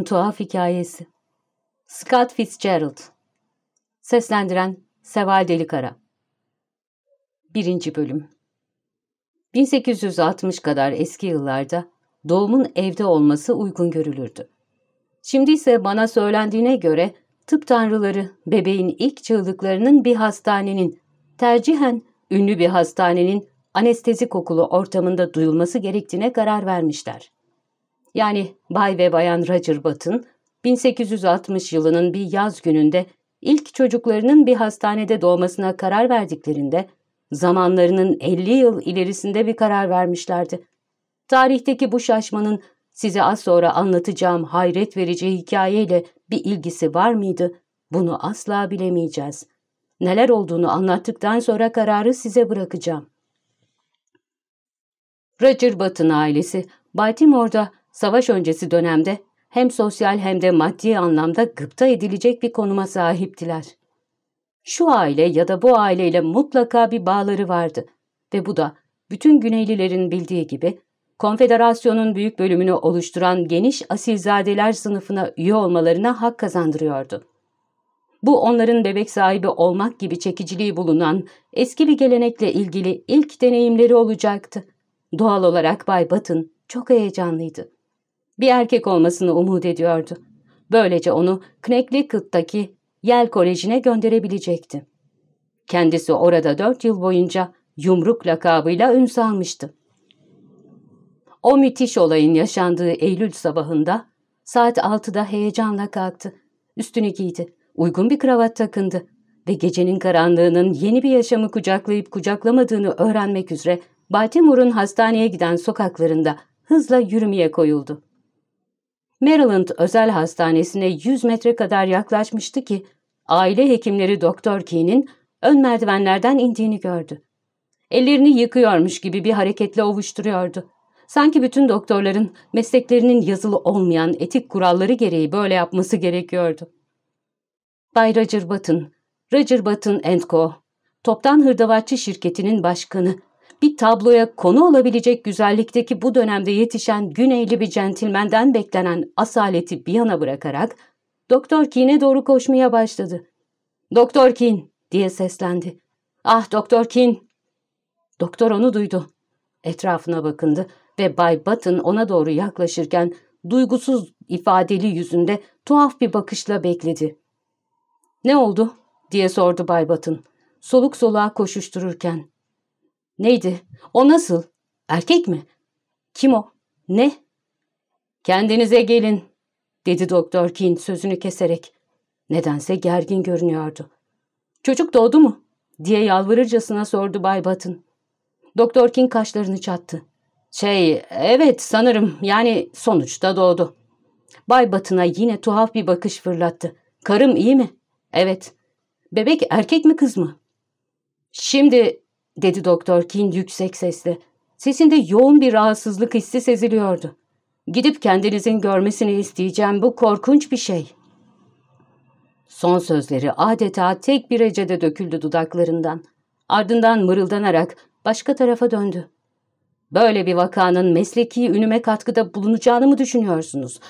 Tuhaf Hikayesi Scott Fitzgerald Seslendiren Seval Delikara 1. Bölüm 1860 kadar eski yıllarda doğumun evde olması uygun görülürdü. Şimdi ise bana söylendiğine göre tıp tanrıları bebeğin ilk çığlıklarının bir hastanenin, tercihen ünlü bir hastanenin anestezi kokulu ortamında duyulması gerektiğine karar vermişler. Yani Bay ve Bayan Roger Button, 1860 yılının bir yaz gününde ilk çocuklarının bir hastanede doğmasına karar verdiklerinde, zamanlarının 50 yıl ilerisinde bir karar vermişlerdi. Tarihteki bu şaşmanın size az sonra anlatacağım hayret verici hikayeyle bir ilgisi var mıydı? Bunu asla bilemeyeceğiz. Neler olduğunu anlattıktan sonra kararı size bırakacağım. Roger Button ailesi Baltimore'da savaş öncesi dönemde hem sosyal hem de maddi anlamda gıpta edilecek bir konuma sahiptiler. Şu aile ya da bu aileyle mutlaka bir bağları vardı ve bu da bütün Güneylilerin bildiği gibi konfederasyonun büyük bölümünü oluşturan geniş asilzadeler sınıfına üye olmalarına hak kazandırıyordu. Bu onların bebek sahibi olmak gibi çekiciliği bulunan eski bir gelenekle ilgili ilk deneyimleri olacaktı. Doğal olarak Bay Batın çok heyecanlıydı. Bir erkek olmasını umut ediyordu. Böylece onu Connecticut'taki Yale Koleji'ne gönderebilecekti. Kendisi orada dört yıl boyunca yumruk lakabıyla ün salmıştı. O müthiş olayın yaşandığı Eylül sabahında saat 6'da heyecanla kalktı. Üstünü giydi, uygun bir kravat takındı ve gecenin karanlığının yeni bir yaşamı kucaklayıp kucaklamadığını öğrenmek üzere Baltimore'un hastaneye giden sokaklarında hızla yürümeye koyuldu. Maryland özel hastanesine 100 metre kadar yaklaşmıştı ki aile hekimleri Doktor Key'nin ön merdivenlerden indiğini gördü. Ellerini yıkıyormuş gibi bir hareketle ovuşturuyordu. Sanki bütün doktorların mesleklerinin yazılı olmayan etik kuralları gereği böyle yapması gerekiyordu. Bay Roger Button, Roger Button Co., toptan hırdavatçı şirketinin başkanı, bir tabloya konu olabilecek güzellikteki bu dönemde yetişen güneyli bir centilmenden beklenen asaleti bir yana bırakarak Doktor Keane'e doğru koşmaya başladı. ''Doktor Keane!'' diye seslendi. ''Ah Doktor Keane!'' Doktor onu duydu. Etrafına bakındı ve Bay Button ona doğru yaklaşırken duygusuz ifadeli yüzünde tuhaf bir bakışla bekledi. ''Ne oldu?'' diye sordu Bay Button, soluk soluğa koşuştururken. ''Neydi? O nasıl? Erkek mi? Kim o? Ne?'' ''Kendinize gelin'' dedi Doktor Kin sözünü keserek. Nedense gergin görünüyordu. ''Çocuk doğdu mu?'' diye yalvarırcasına sordu Bay Button. Doktor King kaşlarını çattı. Şey, evet sanırım yani sonuçta doğdu. Bay Batın'a yine tuhaf bir bakış fırlattı. Karım iyi mi? Evet. Bebek erkek mi kız mı? Şimdi, dedi Doktor King yüksek sesle. Sesinde yoğun bir rahatsızlık hissi seziliyordu. Gidip kendinizin görmesini isteyeceğim bu korkunç bir şey. Son sözleri adeta tek bir ecede döküldü dudaklarından. Ardından mırıldanarak başka tarafa döndü. Böyle bir vakanın mesleki ünüme katkıda bulunacağını mı düşünüyorsunuz?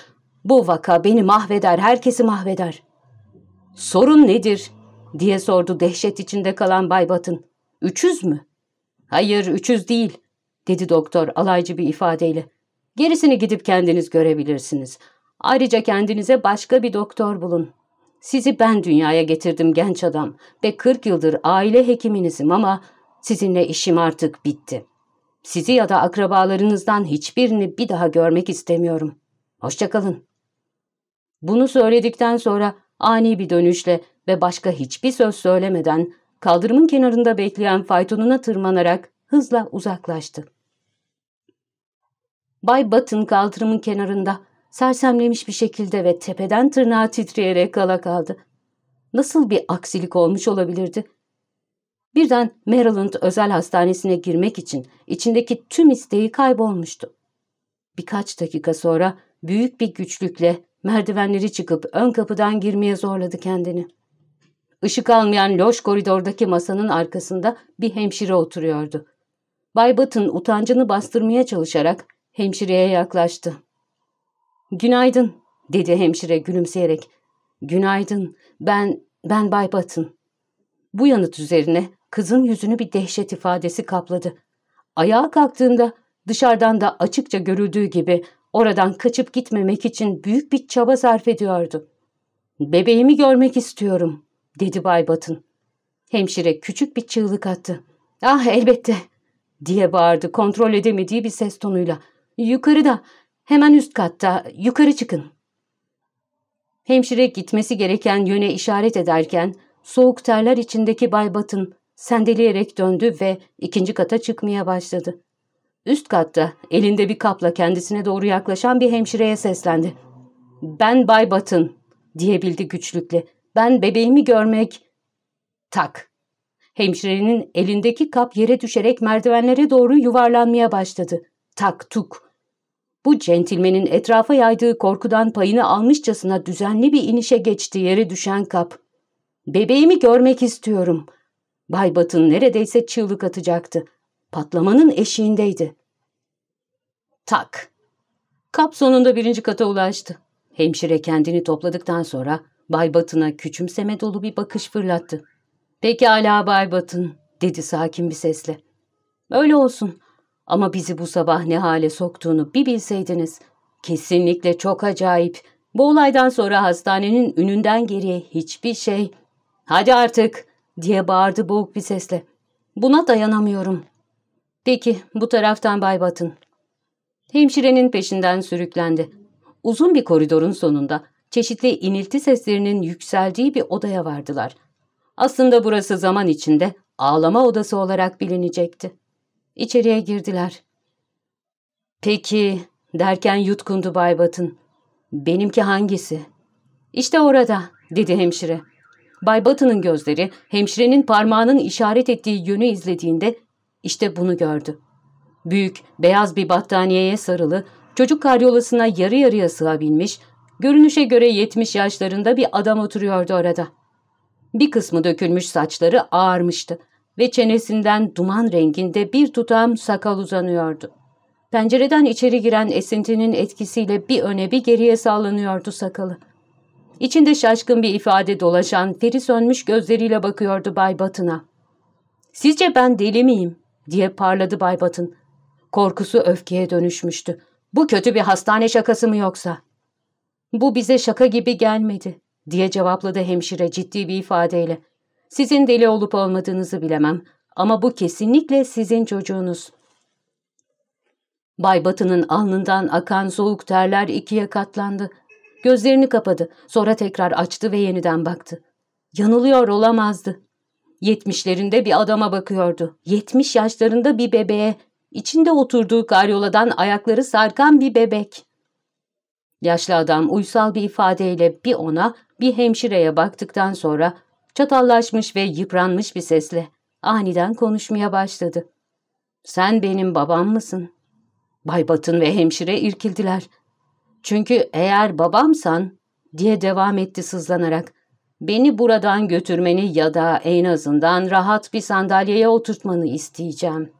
Bu vaka beni mahveder, herkesi mahveder. Sorun nedir? diye sordu dehşet içinde kalan Bay Batın. Üçüz mü? Hayır, üçüz değil, dedi doktor alaycı bir ifadeyle. Gerisini gidip kendiniz görebilirsiniz. Ayrıca kendinize başka bir doktor bulun. Sizi ben dünyaya getirdim genç adam ve 40 yıldır aile hekiminizim ama sizinle işim artık bitti.'' Sizi ya da akrabalarınızdan hiçbirini bir daha görmek istemiyorum. Hoşçakalın. Bunu söyledikten sonra ani bir dönüşle ve başka hiçbir söz söylemeden kaldırımın kenarında bekleyen faytonuna tırmanarak hızla uzaklaştı. Bay Batın kaldırımın kenarında sersemlemiş bir şekilde ve tepeden tırnağa titreyerek kala kaldı. Nasıl bir aksilik olmuş olabilirdi? Birden Maryland özel hastanesine girmek için içindeki tüm isteği kaybolmuştu. Birkaç dakika sonra büyük bir güçlükle merdivenleri çıkıp ön kapıdan girmeye zorladı kendini. Işık almayan loş koridordaki masanın arkasında bir hemşire oturuyordu. Bay Button utancını bastırmaya çalışarak hemşireye yaklaştı. ''Günaydın'' dedi hemşire gülümseyerek. Günaydın, ben, ben Bay Batın. Bu yanıt üzerine kızın yüzünü bir dehşet ifadesi kapladı. Ayağa kalktığında dışarıdan da açıkça görüldüğü gibi oradan kaçıp gitmemek için büyük bir çaba sarf ediyordu. Bebeğimi görmek istiyorum, dedi Bay Batın. Hemşire küçük bir çığlık attı. Ah elbette, diye bağırdı kontrol edemediği bir ses tonuyla. Yukarıda, hemen üst katta, yukarı çıkın. Hemşire gitmesi gereken yöne işaret ederken soğuk terler içindeki Bay Batın sendeleyerek döndü ve ikinci kata çıkmaya başladı. Üst katta elinde bir kapla kendisine doğru yaklaşan bir hemşireye seslendi. ''Ben Bay Batın'' diyebildi güçlükle. ''Ben bebeğimi görmek...'' Tak. Hemşirenin elindeki kap yere düşerek merdivenlere doğru yuvarlanmaya başladı. Tak tuk. Bu centilmenin etrafa yaydığı korkudan payını almışçasına düzenli bir inişe geçti yere düşen kap. ''Bebeğimi görmek istiyorum.'' Bay Batın neredeyse çığlık atacaktı. Patlamanın eşiğindeydi. Tak. Kap sonunda birinci kata ulaştı. Hemşire kendini topladıktan sonra Bay Batın'a küçümseme dolu bir bakış fırlattı. Pekala Bay Batın, dedi sakin bir sesle. Öyle olsun ama bizi bu sabah ne hale soktuğunu bir bilseydiniz. Kesinlikle çok acayip. Bu olaydan sonra hastanenin ününden geriye hiçbir şey... Hadi artık, diye bağırdı boğuk bir sesle. Buna dayanamıyorum. Peki, bu taraftan Bay Batın. Hemşirenin peşinden sürüklendi. Uzun bir koridorun sonunda çeşitli inilti seslerinin yükseldiği bir odaya vardılar. Aslında burası zaman içinde ağlama odası olarak bilinecekti. İçeriye girdiler. Peki, derken yutkundu Bay Batın. Benimki hangisi? İşte orada, dedi hemşire. Bay Batın'ın gözleri hemşirenin parmağının işaret ettiği yönü izlediğinde işte bunu gördü. Büyük, beyaz bir battaniyeye sarılı, çocuk karyolasına yarı yarıya sığabilmiş, görünüşe göre 70 yaşlarında bir adam oturuyordu orada. Bir kısmı dökülmüş saçları ağarmıştı ve çenesinden duman renginde bir tutam sakal uzanıyordu. Pencereden içeri giren esintinin etkisiyle bir öne bir geriye sallanıyordu sakalı. İçinde şaşkın bir ifade dolaşan, feri sönmüş gözleriyle bakıyordu Bay Batın'a. ''Sizce ben deli miyim?'' diye parladı Bay Batın. Korkusu öfkeye dönüşmüştü. ''Bu kötü bir hastane şakası mı yoksa?'' ''Bu bize şaka gibi gelmedi.'' diye cevapladı hemşire ciddi bir ifadeyle. ''Sizin deli olup olmadığınızı bilemem ama bu kesinlikle sizin çocuğunuz.'' Bay Batı'nın alnından akan soğuk terler ikiye katlandı. Gözlerini kapadı. Sonra tekrar açtı ve yeniden baktı. Yanılıyor olamazdı. Yetmişlerinde bir adama bakıyordu. Yetmiş yaşlarında bir bebeğe. İçinde oturduğu karyoladan ayakları sarkan bir bebek. Yaşlı adam uysal bir ifadeyle bir ona bir hemşireye baktıktan sonra çatallaşmış ve yıpranmış bir sesle aniden konuşmaya başladı. ''Sen benim babam mısın?'' Bay Batın ve hemşire irkildiler. Çünkü eğer babamsan diye devam etti sızlanarak beni buradan götürmeni ya da en azından rahat bir sandalyeye oturtmanı isteyeceğim.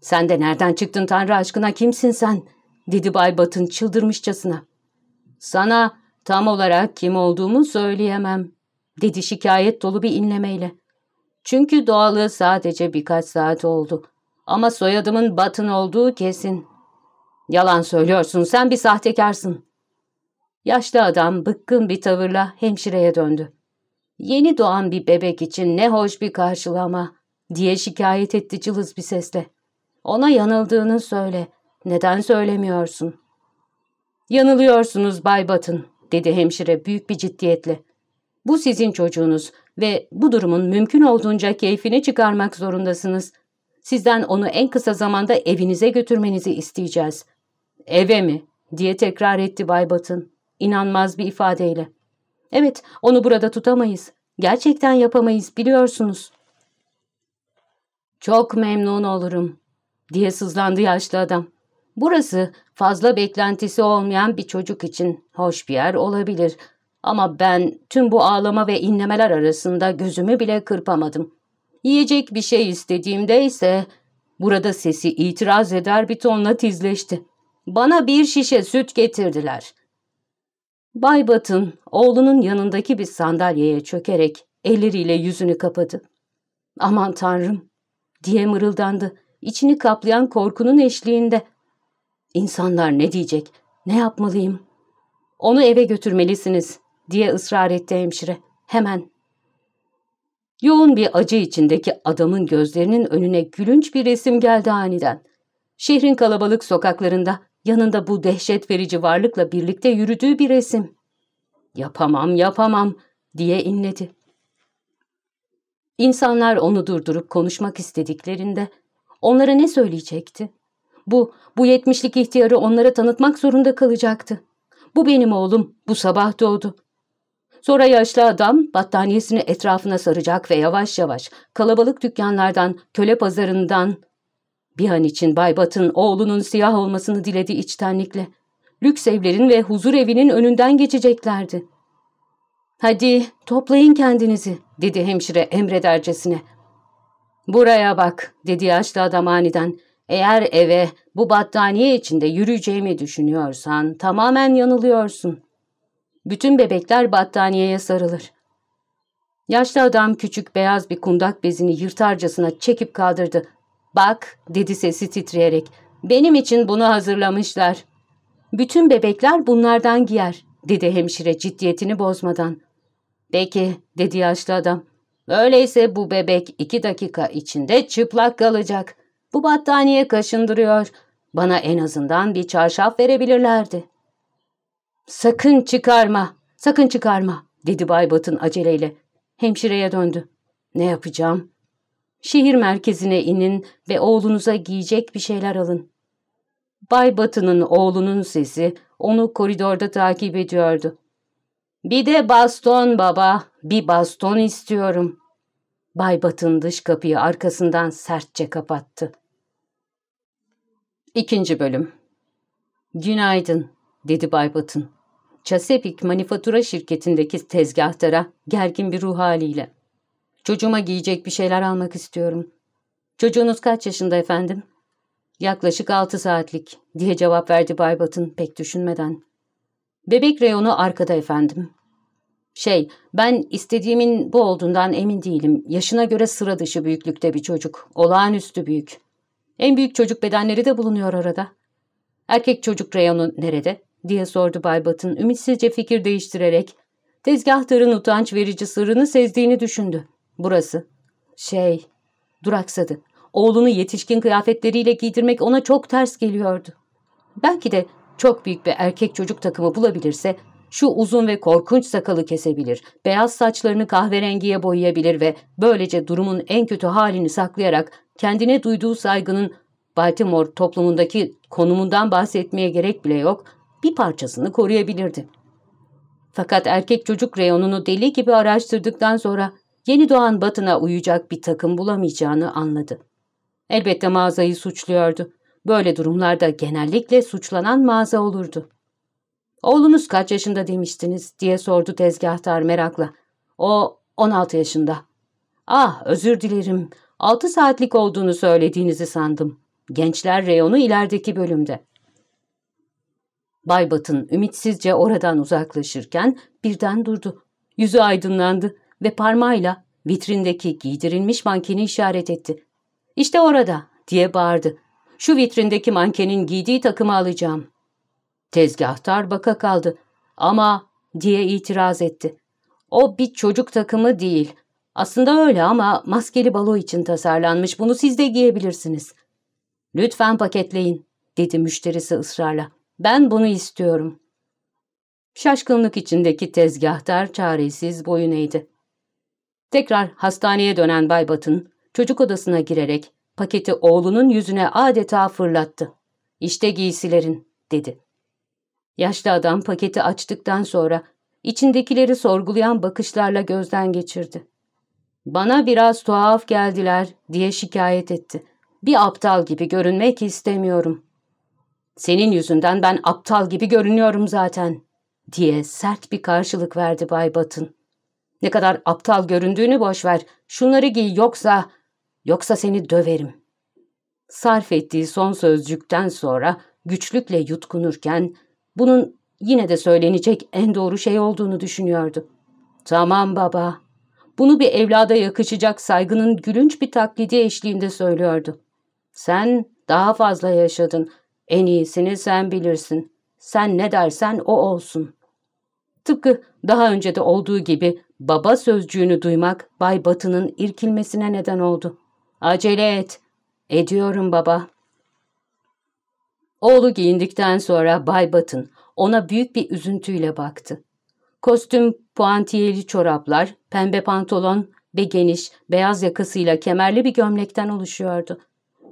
Sen de nereden çıktın Tanrı aşkına kimsin sen? Dedi Bay Batın çıldırmışçasına. Sana tam olarak kim olduğumu söyleyemem dedi şikayet dolu bir inlemeyle. Çünkü doğalı sadece birkaç saat oldu. Ama soyadımın Batın olduğu kesin. Yalan söylüyorsun, sen bir sahtekarsın. Yaşlı adam bıkkın bir tavırla hemşireye döndü. Yeni doğan bir bebek için ne hoş bir karşılama diye şikayet etti cılız bir sesle. Ona yanıldığını söyle. Neden söylemiyorsun? Yanılıyorsunuz Bay Batın dedi hemşire büyük bir ciddiyetle. Bu sizin çocuğunuz ve bu durumun mümkün olduğunca keyfini çıkarmak zorundasınız. Sizden onu en kısa zamanda evinize götürmenizi isteyeceğiz. Eve mi? diye tekrar etti Bay Batın. İnanmaz bir ifadeyle. Evet, onu burada tutamayız. Gerçekten yapamayız, biliyorsunuz. Çok memnun olurum, diye sızlandı yaşlı adam. Burası fazla beklentisi olmayan bir çocuk için hoş bir yer olabilir. Ama ben tüm bu ağlama ve inlemeler arasında gözümü bile kırpamadım. Yiyecek bir şey istediğimde ise burada sesi itiraz eder bir tonla tizleşti. Bana bir şişe süt getirdiler. Bay Batın oğlunun yanındaki bir sandalyeye çökerek elleriyle yüzünü kapadı. Aman tanrım diye mırıldandı içini kaplayan korkunun eşliğinde. İnsanlar ne diyecek, ne yapmalıyım? Onu eve götürmelisiniz diye ısrar etti hemşire. Hemen. Yoğun bir acı içindeki adamın gözlerinin önüne gülünç bir resim geldi aniden. Şehrin kalabalık sokaklarında yanında bu dehşet verici varlıkla birlikte yürüdüğü bir resim. Yapamam, yapamam diye inledi. İnsanlar onu durdurup konuşmak istediklerinde onlara ne söyleyecekti? Bu, bu yetmişlik ihtiyarı onlara tanıtmak zorunda kalacaktı. Bu benim oğlum, bu sabah doğdu. Sonra yaşlı adam battaniyesini etrafına saracak ve yavaş yavaş kalabalık dükkanlardan, köle pazarından bir an için Bay Bat'ın oğlunun siyah olmasını diledi içtenlikle. Lüks evlerin ve huzur evinin önünden geçeceklerdi. ''Hadi toplayın kendinizi.'' dedi hemşire emredercesine. ''Buraya bak.'' dedi yaşlı adam aniden. ''Eğer eve bu battaniye içinde yürüyeceğimi düşünüyorsan tamamen yanılıyorsun. Bütün bebekler battaniyeye sarılır.'' Yaşlı adam küçük beyaz bir kundak bezini yırtarcasına çekip kaldırdı. ''Bak'' dedi sesi titreyerek. ''Benim için bunu hazırlamışlar.'' ''Bütün bebekler bunlardan giyer.'' dedi hemşire ciddiyetini bozmadan. ''Peki'' dedi yaşlı adam. ''Öyleyse bu bebek iki dakika içinde çıplak kalacak. Bu battaniye kaşındırıyor. Bana en azından bir çarşaf verebilirlerdi.'' ''Sakın çıkarma, sakın çıkarma.'' dedi Baybat'ın aceleyle. Hemşireye döndü. ''Ne yapacağım?'' Şehir merkezine inin ve oğlunuza giyecek bir şeyler alın. Bay Batı'nın oğlunun sesi onu koridorda takip ediyordu. Bir de baston baba, bir baston istiyorum. Bay Batın dış kapıyı arkasından sertçe kapattı. İkinci bölüm Günaydın, dedi Bay Batın. Chesapeake Manifatura şirketindeki tezgahtara gergin bir ruh haliyle. Çocuğuma giyecek bir şeyler almak istiyorum. Çocuğunuz kaç yaşında efendim? Yaklaşık altı saatlik, diye cevap verdi Bay Batın pek düşünmeden. Bebek reyonu arkada efendim. Şey, ben istediğimin bu olduğundan emin değilim. Yaşına göre sıra dışı büyüklükte bir çocuk. Olağanüstü büyük. En büyük çocuk bedenleri de bulunuyor orada. Erkek çocuk reyonu nerede? diye sordu Bay Batın ümitsizce fikir değiştirerek. Tezgahtarın utanç verici sırrını sezdiğini düşündü. Burası. Şey, duraksadı. Oğlunu yetişkin kıyafetleriyle giydirmek ona çok ters geliyordu. Belki de çok büyük bir erkek çocuk takımı bulabilirse şu uzun ve korkunç sakalı kesebilir, beyaz saçlarını kahverengiye boyayabilir ve böylece durumun en kötü halini saklayarak kendine duyduğu saygının Baltimore toplumundaki konumundan bahsetmeye gerek bile yok, bir parçasını koruyabilirdi. Fakat erkek çocuk reyonunu deli gibi araştırdıktan sonra yeni doğan batına uyacak bir takım bulamayacağını anladı. Elbette mağazayı suçluyordu. Böyle durumlarda genellikle suçlanan mağaza olurdu. ''Oğlunuz kaç yaşında demiştiniz?'' diye sordu tezgahtar merakla. ''O 16 yaşında.'' ''Ah özür dilerim. 6 saatlik olduğunu söylediğinizi sandım. Gençler reyonu ilerideki bölümde.'' Baybat'ın ümitsizce oradan uzaklaşırken birden durdu. Yüzü aydınlandı ve parmağıyla vitrindeki giydirilmiş mankeni işaret etti. ''İşte orada.'' diye bağırdı. ''Şu vitrindeki mankenin giydiği takımı alacağım.'' Tezgahtar baka kaldı. ''Ama'' diye itiraz etti. ''O bir çocuk takımı değil. Aslında öyle ama maskeli balo için tasarlanmış. Bunu siz de giyebilirsiniz.'' ''Lütfen paketleyin.'' dedi müşterisi ısrarla. Ben bunu istiyorum. Şaşkınlık içindeki tezgahtar çaresiz boyun eğdi. Tekrar hastaneye dönen Bay Batın çocuk odasına girerek paketi oğlunun yüzüne adeta fırlattı. İşte giysilerin dedi. Yaşlı adam paketi açtıktan sonra içindekileri sorgulayan bakışlarla gözden geçirdi. Bana biraz tuhaf geldiler diye şikayet etti. Bir aptal gibi görünmek istemiyorum. Senin yüzünden ben aptal gibi görünüyorum zaten, diye sert bir karşılık verdi Bay Batın. Ne kadar aptal göründüğünü boşver, şunları giy yoksa, yoksa seni döverim. Sarf ettiği son sözcükten sonra güçlükle yutkunurken, bunun yine de söylenecek en doğru şey olduğunu düşünüyordu. Tamam baba. Bunu bir evlada yakışacak saygının gülünç bir taklidi eşliğinde söylüyordu. Sen daha fazla yaşadın. En iyisini sen bilirsin. Sen ne dersen o olsun. Tıpkı daha önce de olduğu gibi baba sözcüğünü duymak Bay Batı'nın irkilmesine neden oldu. Acele et. Ediyorum baba. Oğlu giyindikten sonra Bay Batın ona büyük bir üzüntüyle baktı. Kostüm, puantiyeli çoraplar, pembe pantolon ve geniş, beyaz yakasıyla kemerli bir gömlekten oluşuyordu.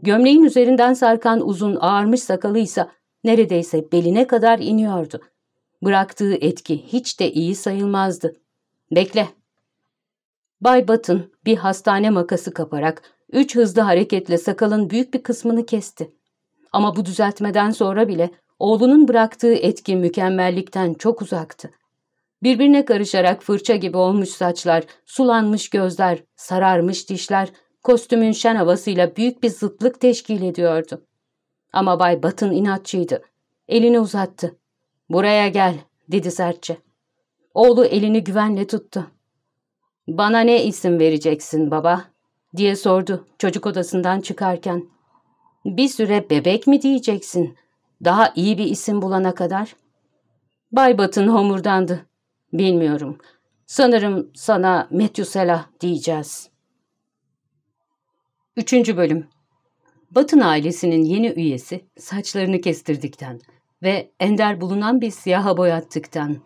Gömleğin üzerinden sarkan uzun ağarmış sakalı ise neredeyse beline kadar iniyordu. Bıraktığı etki hiç de iyi sayılmazdı. Bekle. Bay Batın bir hastane makası kaparak üç hızlı hareketle sakalın büyük bir kısmını kesti. Ama bu düzeltmeden sonra bile oğlunun bıraktığı etki mükemmellikten çok uzaktı. Birbirine karışarak fırça gibi olmuş saçlar, sulanmış gözler, sararmış dişler, kostümün şen havasıyla büyük bir zıtlık teşkil ediyordu. Ama Bay Batın inatçıydı. Elini uzattı. ''Buraya gel.'' dedi sertçe. Oğlu elini güvenle tuttu. ''Bana ne isim vereceksin baba?'' diye sordu çocuk odasından çıkarken. ''Bir süre bebek mi diyeceksin? Daha iyi bir isim bulana kadar?'' Bay Batın homurdandı. ''Bilmiyorum. Sanırım sana Methuselah diyeceğiz.'' Üçüncü bölüm Batın ailesinin yeni üyesi saçlarını kestirdikten ve ender bulunan bir siyaha boyattıktan,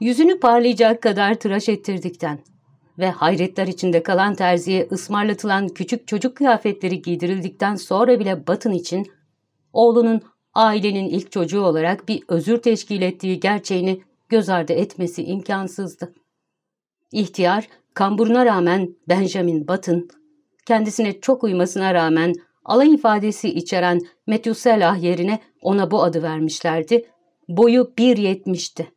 yüzünü parlayacak kadar tıraş ettirdikten ve hayretler içinde kalan terziye ısmarlatılan küçük çocuk kıyafetleri giydirildikten sonra bile Batın için oğlunun ailenin ilk çocuğu olarak bir özür teşkil ettiği gerçeğini göz ardı etmesi imkansızdı. İhtiyar, kamburuna rağmen Benjamin Batın, kendisine çok uymasına rağmen alay ifadesi içeren Methuselah yerine ona bu adı vermişlerdi. Boyu 1.70'ti.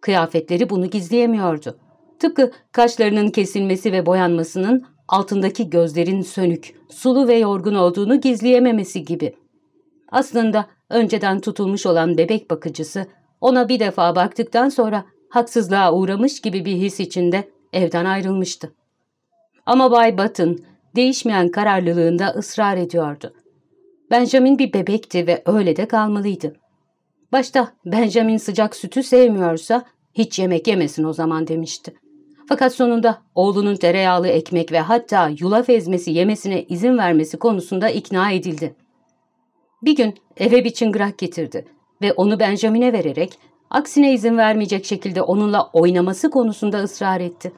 Kıyafetleri bunu gizleyemiyordu. Tıpkı kaşlarının kesilmesi ve boyanmasının altındaki gözlerin sönük, sulu ve yorgun olduğunu gizleyememesi gibi. Aslında önceden tutulmuş olan bebek bakıcısı ona bir defa baktıktan sonra haksızlığa uğramış gibi bir his içinde evden ayrılmıştı. Ama Bay Batın değişmeyen kararlılığında ısrar ediyordu. Benjamin bir bebekti ve öyle de kalmalıydı. Başta Benjamin sıcak sütü sevmiyorsa hiç yemek yemesin o zaman demişti. Fakat sonunda oğlunun tereyağlı ekmek ve hatta yulaf ezmesi yemesine izin vermesi konusunda ikna edildi. Bir gün eve bir çıngırak getirdi ve onu Benjamin'e vererek aksine izin vermeyecek şekilde onunla oynaması konusunda ısrar etti.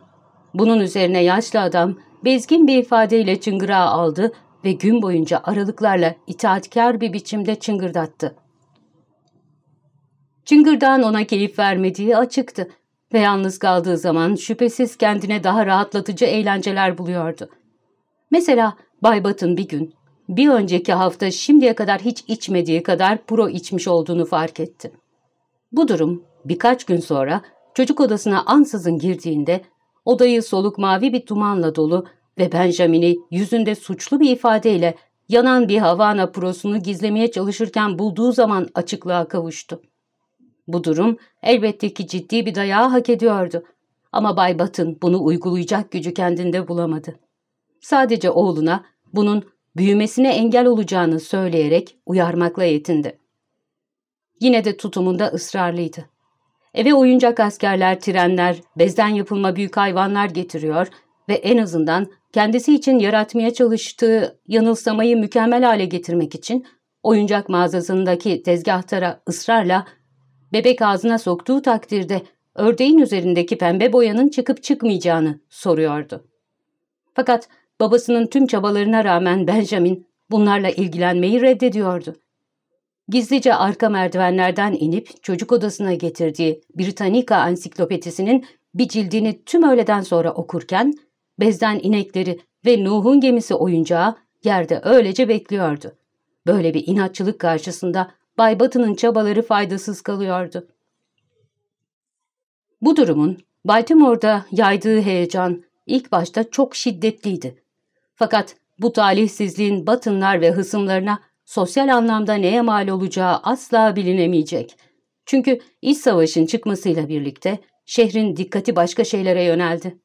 Bunun üzerine yaşlı adam bezgin bir ifadeyle çıngırağı aldı ve gün boyunca aralıklarla itaatkar bir biçimde çıngırdattı. Çıngırdağın ona keyif vermediği açıktı ve yalnız kaldığı zaman şüphesiz kendine daha rahatlatıcı eğlenceler buluyordu. Mesela Bay Batın bir gün, bir önceki hafta şimdiye kadar hiç içmediği kadar puro içmiş olduğunu fark etti. Bu durum birkaç gün sonra çocuk odasına ansızın girdiğinde odayı soluk mavi bir dumanla dolu ve Benjamin'i yüzünde suçlu bir ifadeyle yanan bir Havana prosunu gizlemeye çalışırken bulduğu zaman açıklığa kavuştu. Bu durum elbette ki ciddi bir dayağı hak ediyordu. Ama Bay Batın bunu uygulayacak gücü kendinde bulamadı. Sadece oğluna bunun büyümesine engel olacağını söyleyerek uyarmakla yetindi. Yine de tutumunda ısrarlıydı. Eve oyuncak askerler, trenler, bezden yapılma büyük hayvanlar getiriyor ve en azından kendisi için yaratmaya çalıştığı yanılsamayı mükemmel hale getirmek için oyuncak mağazasındaki tezgahtara ısrarla bebek ağzına soktuğu takdirde ördeğin üzerindeki pembe boyanın çıkıp çıkmayacağını soruyordu. Fakat babasının tüm çabalarına rağmen Benjamin bunlarla ilgilenmeyi reddediyordu. Gizlice arka merdivenlerden inip çocuk odasına getirdiği Britannica ansiklopedisinin bir cildini tüm öğleden sonra okurken bezden inekleri ve Nuh'un gemisi oyuncağı yerde öylece bekliyordu. Böyle bir inatçılık karşısında Bay Batı'nın çabaları faydasız kalıyordu. Bu durumun Baltimore'da yaydığı heyecan ilk başta çok şiddetliydi. Fakat bu talihsizliğin Batınlar ve hısımlarına sosyal anlamda neye mal olacağı asla bilinemeyecek. Çünkü iç savaşın çıkmasıyla birlikte şehrin dikkati başka şeylere yöneldi.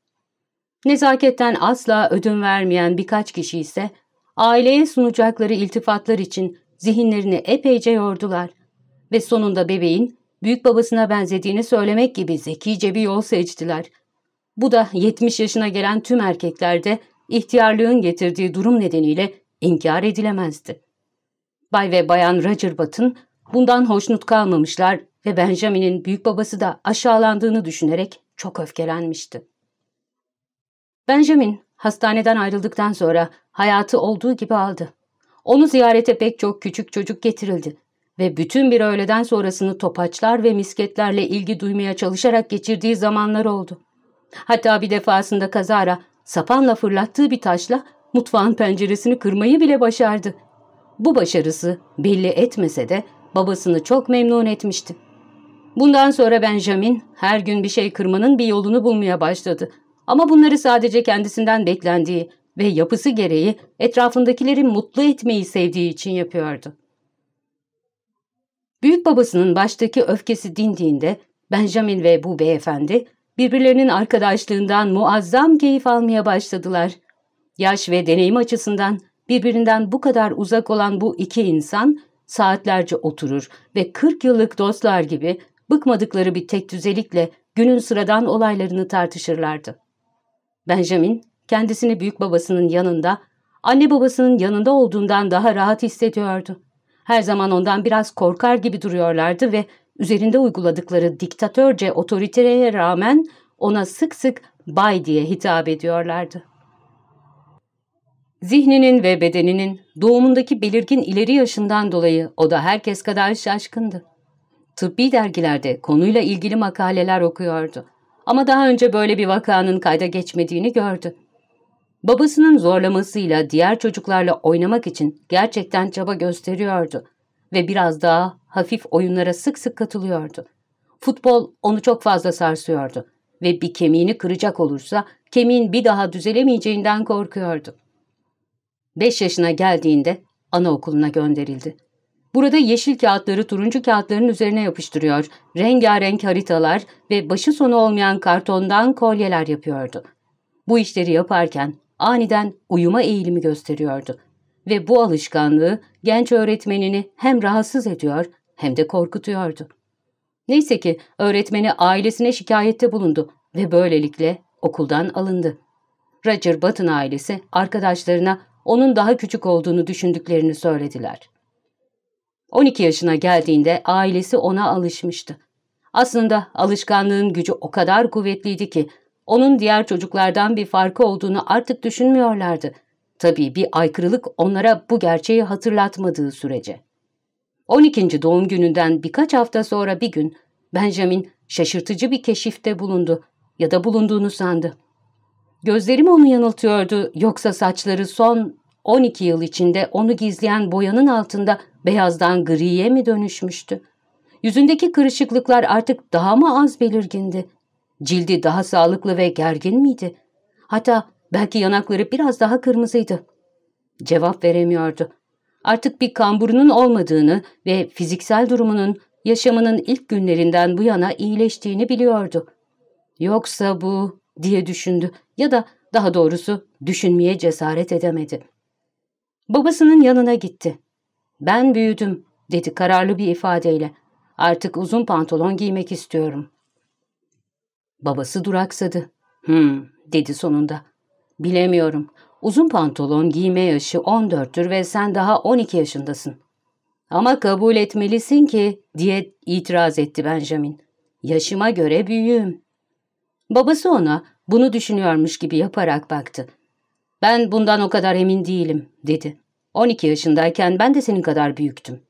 Nezaketten asla ödün vermeyen birkaç kişi ise aileye sunacakları iltifatlar için zihinlerini epeyce yordular ve sonunda bebeğin büyük babasına benzediğini söylemek gibi zekice bir yol seçtiler. Bu da 70 yaşına gelen tüm erkeklerde ihtiyarlığın getirdiği durum nedeniyle inkar edilemezdi. Bay ve Bayan Roger Button bundan hoşnut kalmamışlar ve Benjamin'in büyük babası da aşağılandığını düşünerek çok öfkelenmişti. Benjamin hastaneden ayrıldıktan sonra hayatı olduğu gibi aldı. Onu ziyarete pek çok küçük çocuk getirildi ve bütün bir öğleden sonrasını topaçlar ve misketlerle ilgi duymaya çalışarak geçirdiği zamanlar oldu. Hatta bir defasında kazara sapanla fırlattığı bir taşla mutfağın penceresini kırmayı bile başardı. Bu başarısı belli etmese de babasını çok memnun etmişti. Bundan sonra Benjamin her gün bir şey kırmanın bir yolunu bulmaya başladı. Ama bunları sadece kendisinden beklendiği ve yapısı gereği etrafındakileri mutlu etmeyi sevdiği için yapıyordu. Büyük babasının baştaki öfkesi dindiğinde Benjamin ve bu beyefendi birbirlerinin arkadaşlığından muazzam keyif almaya başladılar. Yaş ve deneyim açısından birbirinden bu kadar uzak olan bu iki insan saatlerce oturur ve 40 yıllık dostlar gibi bıkmadıkları bir tek düzelikle günün sıradan olaylarını tartışırlardı. Benjamin kendisini büyük babasının yanında, anne babasının yanında olduğundan daha rahat hissediyordu. Her zaman ondan biraz korkar gibi duruyorlardı ve üzerinde uyguladıkları diktatörce otoriteye rağmen ona sık sık bay diye hitap ediyorlardı. Zihninin ve bedeninin doğumundaki belirgin ileri yaşından dolayı o da herkes kadar şaşkındı. Tıbbi dergilerde konuyla ilgili makaleler okuyordu. Ama daha önce böyle bir vakanın kayda geçmediğini gördü. Babasının zorlamasıyla diğer çocuklarla oynamak için gerçekten çaba gösteriyordu ve biraz daha hafif oyunlara sık sık katılıyordu. Futbol onu çok fazla sarsıyordu ve bir kemiğini kıracak olursa kemiğin bir daha düzelemeyeceğinden korkuyordu. Beş yaşına geldiğinde anaokuluna gönderildi. Burada yeşil kağıtları turuncu kağıtların üzerine yapıştırıyor, rengarenk haritalar ve başı sonu olmayan kartondan kolyeler yapıyordu. Bu işleri yaparken aniden uyuma eğilimi gösteriyordu ve bu alışkanlığı genç öğretmenini hem rahatsız ediyor hem de korkutuyordu. Neyse ki öğretmeni ailesine şikayette bulundu ve böylelikle okuldan alındı. Roger Button ailesi arkadaşlarına onun daha küçük olduğunu düşündüklerini söylediler. 12 yaşına geldiğinde ailesi ona alışmıştı. Aslında alışkanlığın gücü o kadar kuvvetliydi ki onun diğer çocuklardan bir farkı olduğunu artık düşünmüyorlardı. Tabii bir aykırılık onlara bu gerçeği hatırlatmadığı sürece. 12. doğum gününden birkaç hafta sonra bir gün Benjamin şaşırtıcı bir keşifte bulundu ya da bulunduğunu sandı. Gözleri mi onu yanıltıyordu yoksa saçları son 12 yıl içinde onu gizleyen boyanın altında beyazdan griye mi dönüşmüştü? Yüzündeki kırışıklıklar artık daha mı az belirgindi? Cildi daha sağlıklı ve gergin miydi? Hatta belki yanakları biraz daha kırmızıydı. Cevap veremiyordu. Artık bir kamburunun olmadığını ve fiziksel durumunun yaşamının ilk günlerinden bu yana iyileştiğini biliyordu. Yoksa bu diye düşündü ya da daha doğrusu düşünmeye cesaret edemedi. Babasının yanına gitti. Ben büyüdüm dedi kararlı bir ifadeyle. Artık uzun pantolon giymek istiyorum. Babası duraksadı. Hmm dedi sonunda. Bilemiyorum. Uzun pantolon giyme yaşı 14'tür ve sen daha 12 yaşındasın. Ama kabul etmelisin ki diye itiraz etti Benjamin. Yaşıma göre büyüğüm. Babası ona bunu düşünüyormuş gibi yaparak baktı. Ben bundan o kadar emin değilim dedi. 12 yaşındayken ben de senin kadar büyüktüm.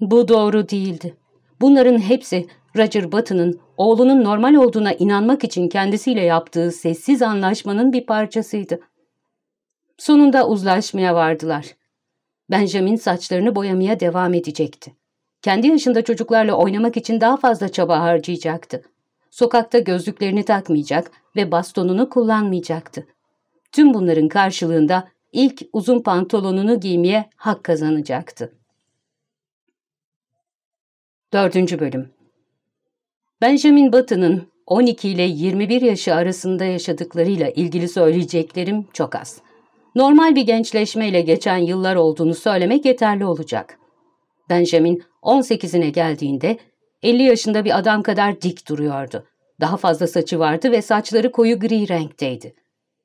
Bu doğru değildi. Bunların hepsi Roger Button'ın oğlunun normal olduğuna inanmak için kendisiyle yaptığı sessiz anlaşmanın bir parçasıydı. Sonunda uzlaşmaya vardılar. Benjamin saçlarını boyamaya devam edecekti. Kendi yaşında çocuklarla oynamak için daha fazla çaba harcayacaktı. Sokakta gözlüklerini takmayacak ve bastonunu kullanmayacaktı. Tüm bunların karşılığında ilk uzun pantolonunu giymeye hak kazanacaktı. 4. Bölüm Benjamin Button'ın 12 ile 21 yaşı arasında yaşadıklarıyla ilgili söyleyeceklerim çok az. Normal bir gençleşmeyle geçen yıllar olduğunu söylemek yeterli olacak. Benjamin 18'ine geldiğinde 50 yaşında bir adam kadar dik duruyordu. Daha fazla saçı vardı ve saçları koyu gri renkteydi.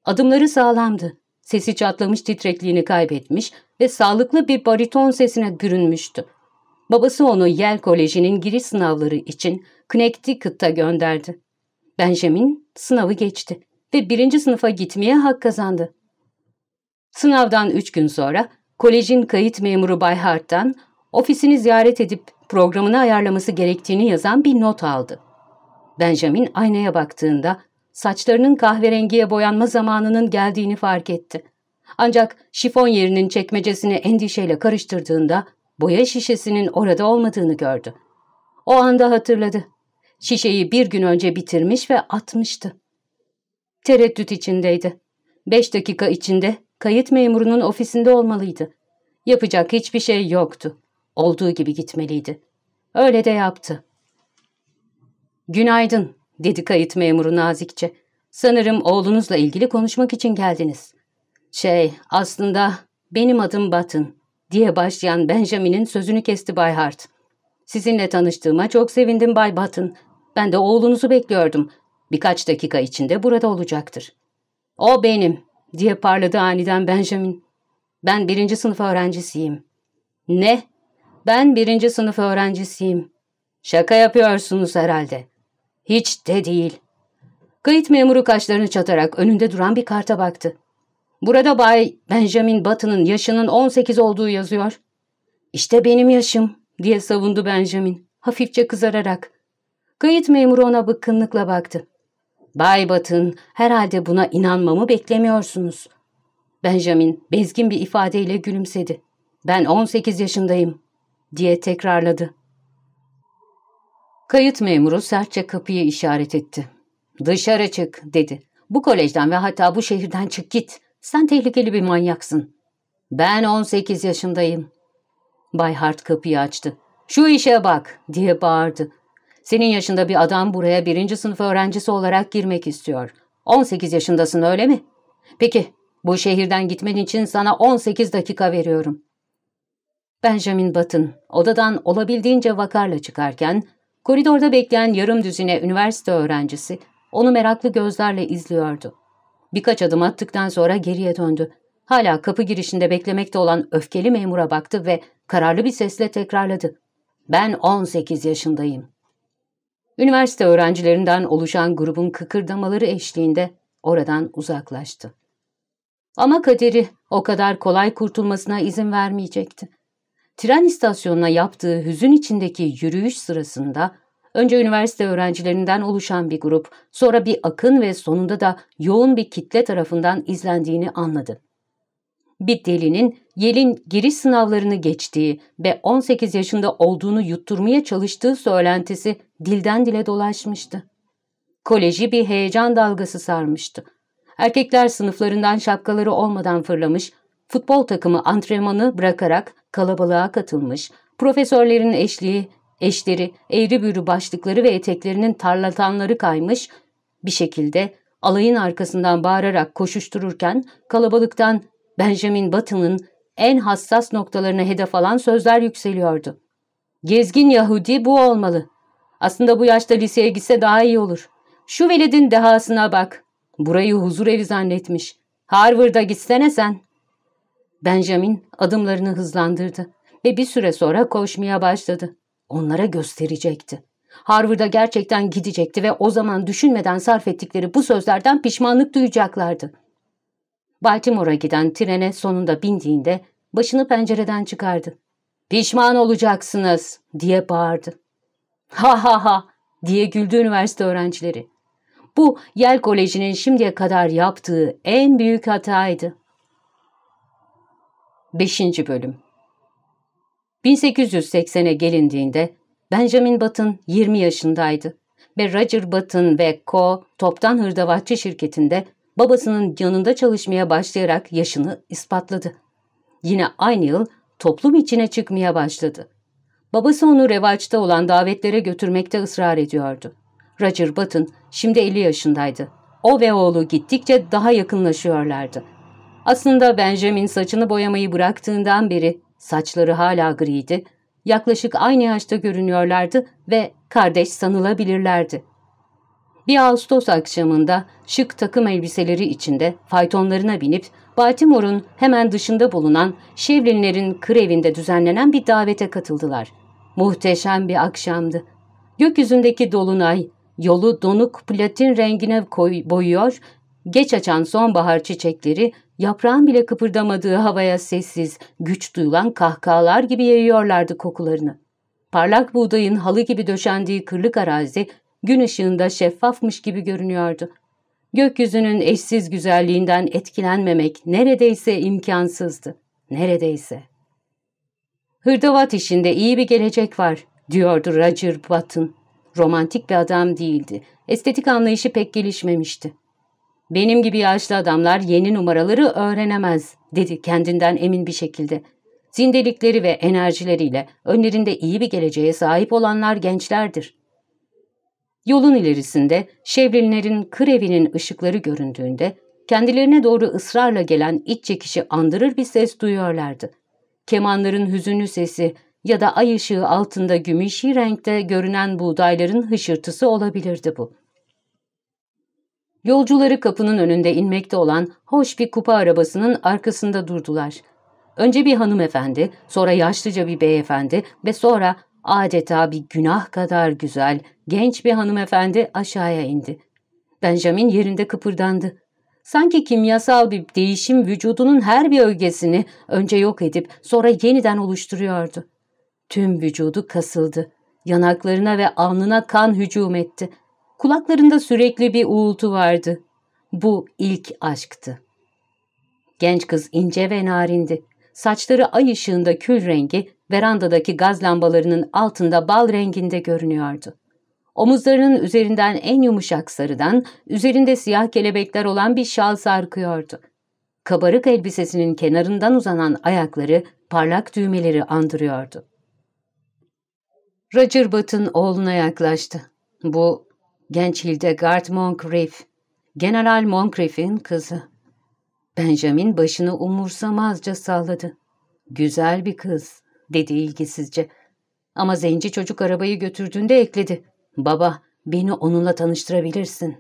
Adımları sağlamdı. Sesi çatlamış titrekliğini kaybetmiş ve sağlıklı bir bariton sesine bürünmüştü. Babası onu Yale Koleji'nin giriş sınavları için Connecticut'a gönderdi. Benjamin sınavı geçti ve birinci sınıfa gitmeye hak kazandı. Sınavdan üç gün sonra kolejin kayıt memuru Bay Hart'tan ofisini ziyaret edip programını ayarlaması gerektiğini yazan bir not aldı. Benjamin aynaya baktığında saçlarının kahverengiye boyanma zamanının geldiğini fark etti. Ancak şifon yerinin çekmecesini endişeyle karıştırdığında boya şişesinin orada olmadığını gördü. O anda hatırladı. Şişeyi bir gün önce bitirmiş ve atmıştı. Tereddüt içindeydi. Beş dakika içinde kayıt memurunun ofisinde olmalıydı. Yapacak hiçbir şey yoktu. Olduğu gibi gitmeliydi. Öyle de yaptı. Günaydın, dedi kayıt memuru nazikçe. Sanırım oğlunuzla ilgili konuşmak için geldiniz. Şey, aslında benim adım Batın, diye başlayan Benjamin'in sözünü kesti Bay Hart. Sizinle tanıştığıma çok sevindim Bay Batın. Ben de oğlunuzu bekliyordum. Birkaç dakika içinde burada olacaktır. O benim, diye parladı aniden Benjamin. Ben birinci sınıf öğrencisiyim. Ne? Ben birinci sınıf öğrencisiyim. Şaka yapıyorsunuz herhalde. Hiç de değil. Kayıt memuru kaşlarını çatarak önünde duran bir karta baktı. Burada Bay Benjamin Batın'ın yaşının 18 olduğu yazıyor. İşte benim yaşım diye savundu Benjamin hafifçe kızararak. Kayıt memuru ona bıkkınlıkla baktı. Bay Batın herhalde buna inanmamı beklemiyorsunuz. Benjamin bezgin bir ifadeyle gülümsedi. Ben 18 yaşındayım diye tekrarladı. Kayıt memuru sertçe kapıyı işaret etti. Dışarı çık dedi. Bu kolejden ve hatta bu şehirden çık git. Sen tehlikeli bir manyaksın. Ben 18 yaşındayım. Bay Hart kapıyı açtı. Şu işe bak diye bağırdı. Senin yaşında bir adam buraya birinci sınıf öğrencisi olarak girmek istiyor. 18 yaşındasın öyle mi? Peki bu şehirden gitmen için sana 18 dakika veriyorum. Benjamin Button odadan olabildiğince vakarla çıkarken koridorda bekleyen yarım düzine üniversite öğrencisi onu meraklı gözlerle izliyordu. Birkaç adım attıktan sonra geriye döndü. Hala kapı girişinde beklemekte olan öfkeli memura baktı ve kararlı bir sesle tekrarladı. Ben 18 yaşındayım. Üniversite öğrencilerinden oluşan grubun kıkırdamaları eşliğinde oradan uzaklaştı. Ama kaderi o kadar kolay kurtulmasına izin vermeyecekti. Tren istasyonuna yaptığı hüzün içindeki yürüyüş sırasında önce üniversite öğrencilerinden oluşan bir grup, sonra bir akın ve sonunda da yoğun bir kitle tarafından izlendiğini anladı. Bir delinin Yel'in giriş sınavlarını geçtiği ve 18 yaşında olduğunu yutturmaya çalıştığı söylentisi dilden dile dolaşmıştı. Koleji bir heyecan dalgası sarmıştı. Erkekler sınıflarından şapkaları olmadan fırlamış, futbol takımı antrenmanı bırakarak kalabalığa katılmış, profesörlerin eşliği, eşleri, eğri büğrü başlıkları ve eteklerinin tarlatanları kaymış, bir şekilde alayın arkasından bağırarak koşuştururken kalabalıktan Benjamin Button'ın en hassas noktalarına hedef alan sözler yükseliyordu. Gezgin Yahudi bu olmalı. Aslında bu yaşta liseye gitse daha iyi olur. Şu veledin dehasına bak. Burayı huzur evi zannetmiş. Harvard'a gitsene sen. Benjamin adımlarını hızlandırdı ve bir süre sonra koşmaya başladı. Onlara gösterecekti. Harvard'a gerçekten gidecekti ve o zaman düşünmeden sarf ettikleri bu sözlerden pişmanlık duyacaklardı. Baltimore'a giden trene sonunda bindiğinde başını pencereden çıkardı. ''Pişman olacaksınız!'' diye bağırdı. ''Ha ha ha!'' diye güldü üniversite öğrencileri. Bu Yale Koleji'nin şimdiye kadar yaptığı en büyük hataydı. 5. Bölüm 1880'e gelindiğinde Benjamin Button 20 yaşındaydı ve Roger Button ve Co. toptan hırdavatçı şirketinde babasının yanında çalışmaya başlayarak yaşını ispatladı. Yine aynı yıl toplum içine çıkmaya başladı. Babası onu revaçta olan davetlere götürmekte ısrar ediyordu. Roger Button şimdi 50 yaşındaydı. O ve oğlu gittikçe daha yakınlaşıyorlardı. Aslında Benjamin saçını boyamayı bıraktığından beri saçları hala griydi, yaklaşık aynı yaşta görünüyorlardı ve kardeş sanılabilirlerdi. Bir Ağustos akşamında şık takım elbiseleri içinde faytonlarına binip Baltimore'un hemen dışında bulunan Şevlinlerin kır evinde düzenlenen bir davete katıldılar. Muhteşem bir akşamdı. Gökyüzündeki dolunay yolu donuk platin rengine koy, boyuyor, geç açan sonbahar çiçekleri yaprağın bile kıpırdamadığı havaya sessiz, güç duyulan kahkahalar gibi yayıyorlardı kokularını. Parlak buğdayın halı gibi döşendiği kırlık arazi gün ışığında şeffafmış gibi görünüyordu. Gökyüzünün eşsiz güzelliğinden etkilenmemek neredeyse imkansızdı. Neredeyse. Hırdavat işinde iyi bir gelecek var, diyordu Roger Button. Romantik bir adam değildi. Estetik anlayışı pek gelişmemişti. Benim gibi yaşlı adamlar yeni numaraları öğrenemez, dedi kendinden emin bir şekilde. Zindelikleri ve enerjileriyle önlerinde iyi bir geleceğe sahip olanlar gençlerdir. Yolun ilerisinde Şevrinlerin kır evinin ışıkları göründüğünde kendilerine doğru ısrarla gelen iç çekişi andırır bir ses duyuyorlardı. Kemanların hüzünlü sesi ya da ay ışığı altında gümüşi renkte görünen buğdayların hışırtısı olabilirdi bu. Yolcuları kapının önünde inmekte olan hoş bir kupa arabasının arkasında durdular. Önce bir hanımefendi, sonra yaşlıca bir beyefendi ve sonra adeta bir günah kadar güzel, genç bir hanımefendi aşağıya indi. Benjamin yerinde kıpırdandı. Sanki kimyasal bir değişim vücudunun her bir ögesini önce yok edip sonra yeniden oluşturuyordu. Tüm vücudu kasıldı. Yanaklarına ve alnına kan hücum etti. Kulaklarında sürekli bir uğultu vardı. Bu ilk aşktı. Genç kız ince ve narindi. Saçları ay ışığında kül rengi, verandadaki gaz lambalarının altında bal renginde görünüyordu. Omuzlarının üzerinden en yumuşak sarıdan, üzerinde siyah kelebekler olan bir şal sarkıyordu. Kabarık elbisesinin kenarından uzanan ayakları parlak düğmeleri andırıyordu. Roger Button oğluna yaklaştı. Bu genç Hildegard Moncrief, General Moncrief'in kızı. Benjamin başını umursamazca salladı. Güzel bir kız, dedi ilgisizce. Ama zenci çocuk arabayı götürdüğünde ekledi. Baba, beni onunla tanıştırabilirsin.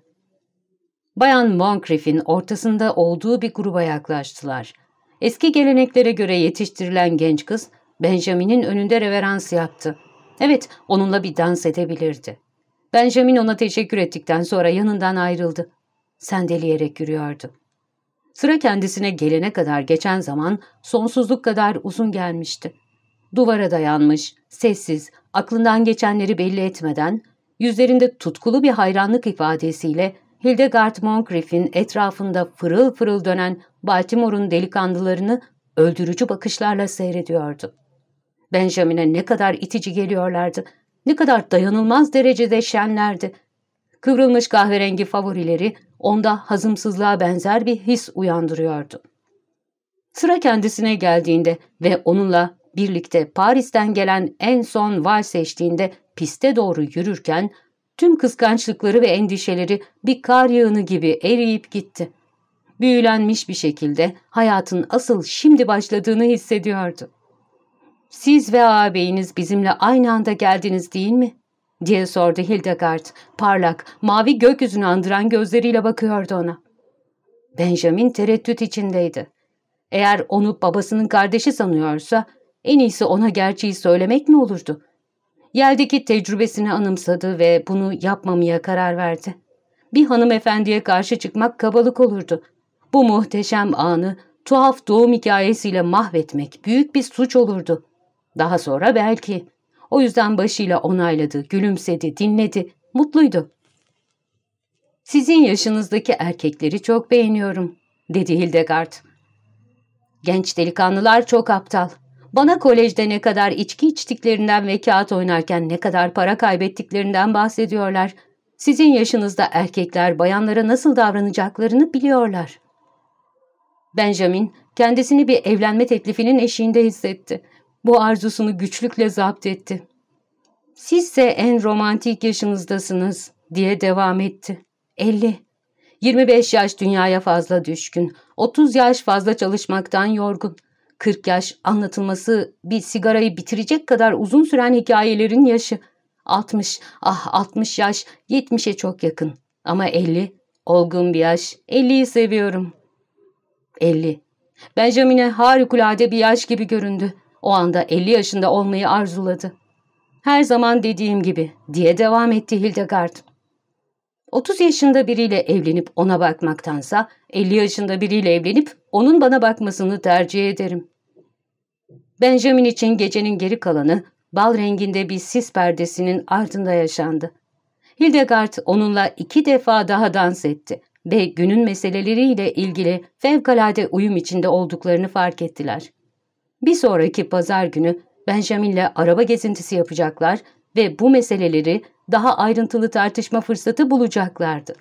Bayan Moncrief'in ortasında olduğu bir gruba yaklaştılar. Eski geleneklere göre yetiştirilen genç kız, Benjamin'in önünde reverans yaptı. Evet, onunla bir dans edebilirdi. Benjamin ona teşekkür ettikten sonra yanından ayrıldı. Sendeleyerek yürüyordu. Sıra kendisine gelene kadar geçen zaman sonsuzluk kadar uzun gelmişti. Duvara dayanmış, sessiz, aklından geçenleri belli etmeden, yüzlerinde tutkulu bir hayranlık ifadesiyle Hildegard Moncrief'in etrafında fırıl fırıl dönen Baltimore'un delikanlılarını öldürücü bakışlarla seyrediyordu. Benjamin'e ne kadar itici geliyorlardı, ne kadar dayanılmaz derecede şenlerdi. Kıvrılmış kahverengi favorileri onda hazımsızlığa benzer bir his uyandırıyordu. Sıra kendisine geldiğinde ve onunla birlikte Paris'ten gelen en son vals eşliğinde piste doğru yürürken tüm kıskançlıkları ve endişeleri bir kar yağını gibi eriyip gitti. Büyülenmiş bir şekilde hayatın asıl şimdi başladığını hissediyordu. ''Siz ve ağabeyiniz bizimle aynı anda geldiniz değil mi?'' diye sordu Hildegard. Parlak, mavi gökyüzünü andıran gözleriyle bakıyordu ona. Benjamin tereddüt içindeydi. Eğer onu babasının kardeşi sanıyorsa en iyisi ona gerçeği söylemek mi olurdu? Yeldeki tecrübesini anımsadı ve bunu yapmamaya karar verdi. Bir hanımefendiye karşı çıkmak kabalık olurdu. Bu muhteşem anı tuhaf doğum hikayesiyle mahvetmek büyük bir suç olurdu. Daha sonra belki. O yüzden başıyla onayladı, gülümsedi, dinledi, mutluydu. Sizin yaşınızdaki erkekleri çok beğeniyorum, dedi Hildegard. Genç delikanlılar çok aptal. Bana kolejde ne kadar içki içtiklerinden ve kağıt oynarken ne kadar para kaybettiklerinden bahsediyorlar. Sizin yaşınızda erkekler bayanlara nasıl davranacaklarını biliyorlar. Benjamin kendisini bir evlenme teklifinin eşiğinde hissetti. Bu arzusunu güçlükle zapt etti. Sizse en romantik yaşınızdasınız diye devam etti. 50. 25 yaş dünyaya fazla düşkün. 30 yaş fazla çalışmaktan yorgun. 40 yaş anlatılması bir sigarayı bitirecek kadar uzun süren hikayelerin yaşı. 60, ah 60 yaş 70'e çok yakın. Ama 50, olgun bir yaş. 50'yi seviyorum. 50. Benjamin'e harikulade bir yaş gibi göründü. O anda 50 yaşında olmayı arzuladı. Her zaman dediğim gibi diye devam etti Hildegard. 30 yaşında biriyle evlenip ona bakmaktansa 50 yaşında biriyle evlenip onun bana bakmasını tercih ederim. Benjamin için gecenin geri kalanı bal renginde bir sis perdesinin ardında yaşandı. Hildegard onunla iki defa daha dans etti ve günün meseleleriyle ilgili fevkalade uyum içinde olduklarını fark ettiler. Bir sonraki pazar günü Benjamin'le araba gezintisi yapacaklar ve bu meseleleri daha ayrıntılı tartışma fırsatı bulacaklardı.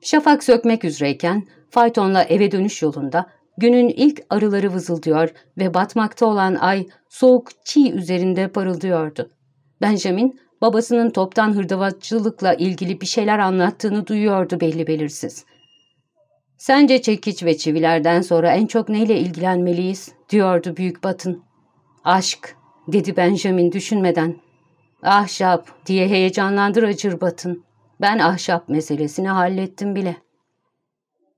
Şafak sökmek üzereyken faytonla eve dönüş yolunda günün ilk arıları vızıldıyor ve batmakta olan ay soğuk çiğ üzerinde parıldıyordu. Benjamin babasının toptan hırdavatçılıkla ilgili bir şeyler anlattığını duyuyordu belli belirsiz. Sence çekiç ve çivilerden sonra en çok neyle ilgilenmeliyiz diyordu Büyük Batın. Aşk dedi Benjamin düşünmeden. Ahşap diye heyecanlandı Roger Batın. Ben ahşap meselesini hallettim bile.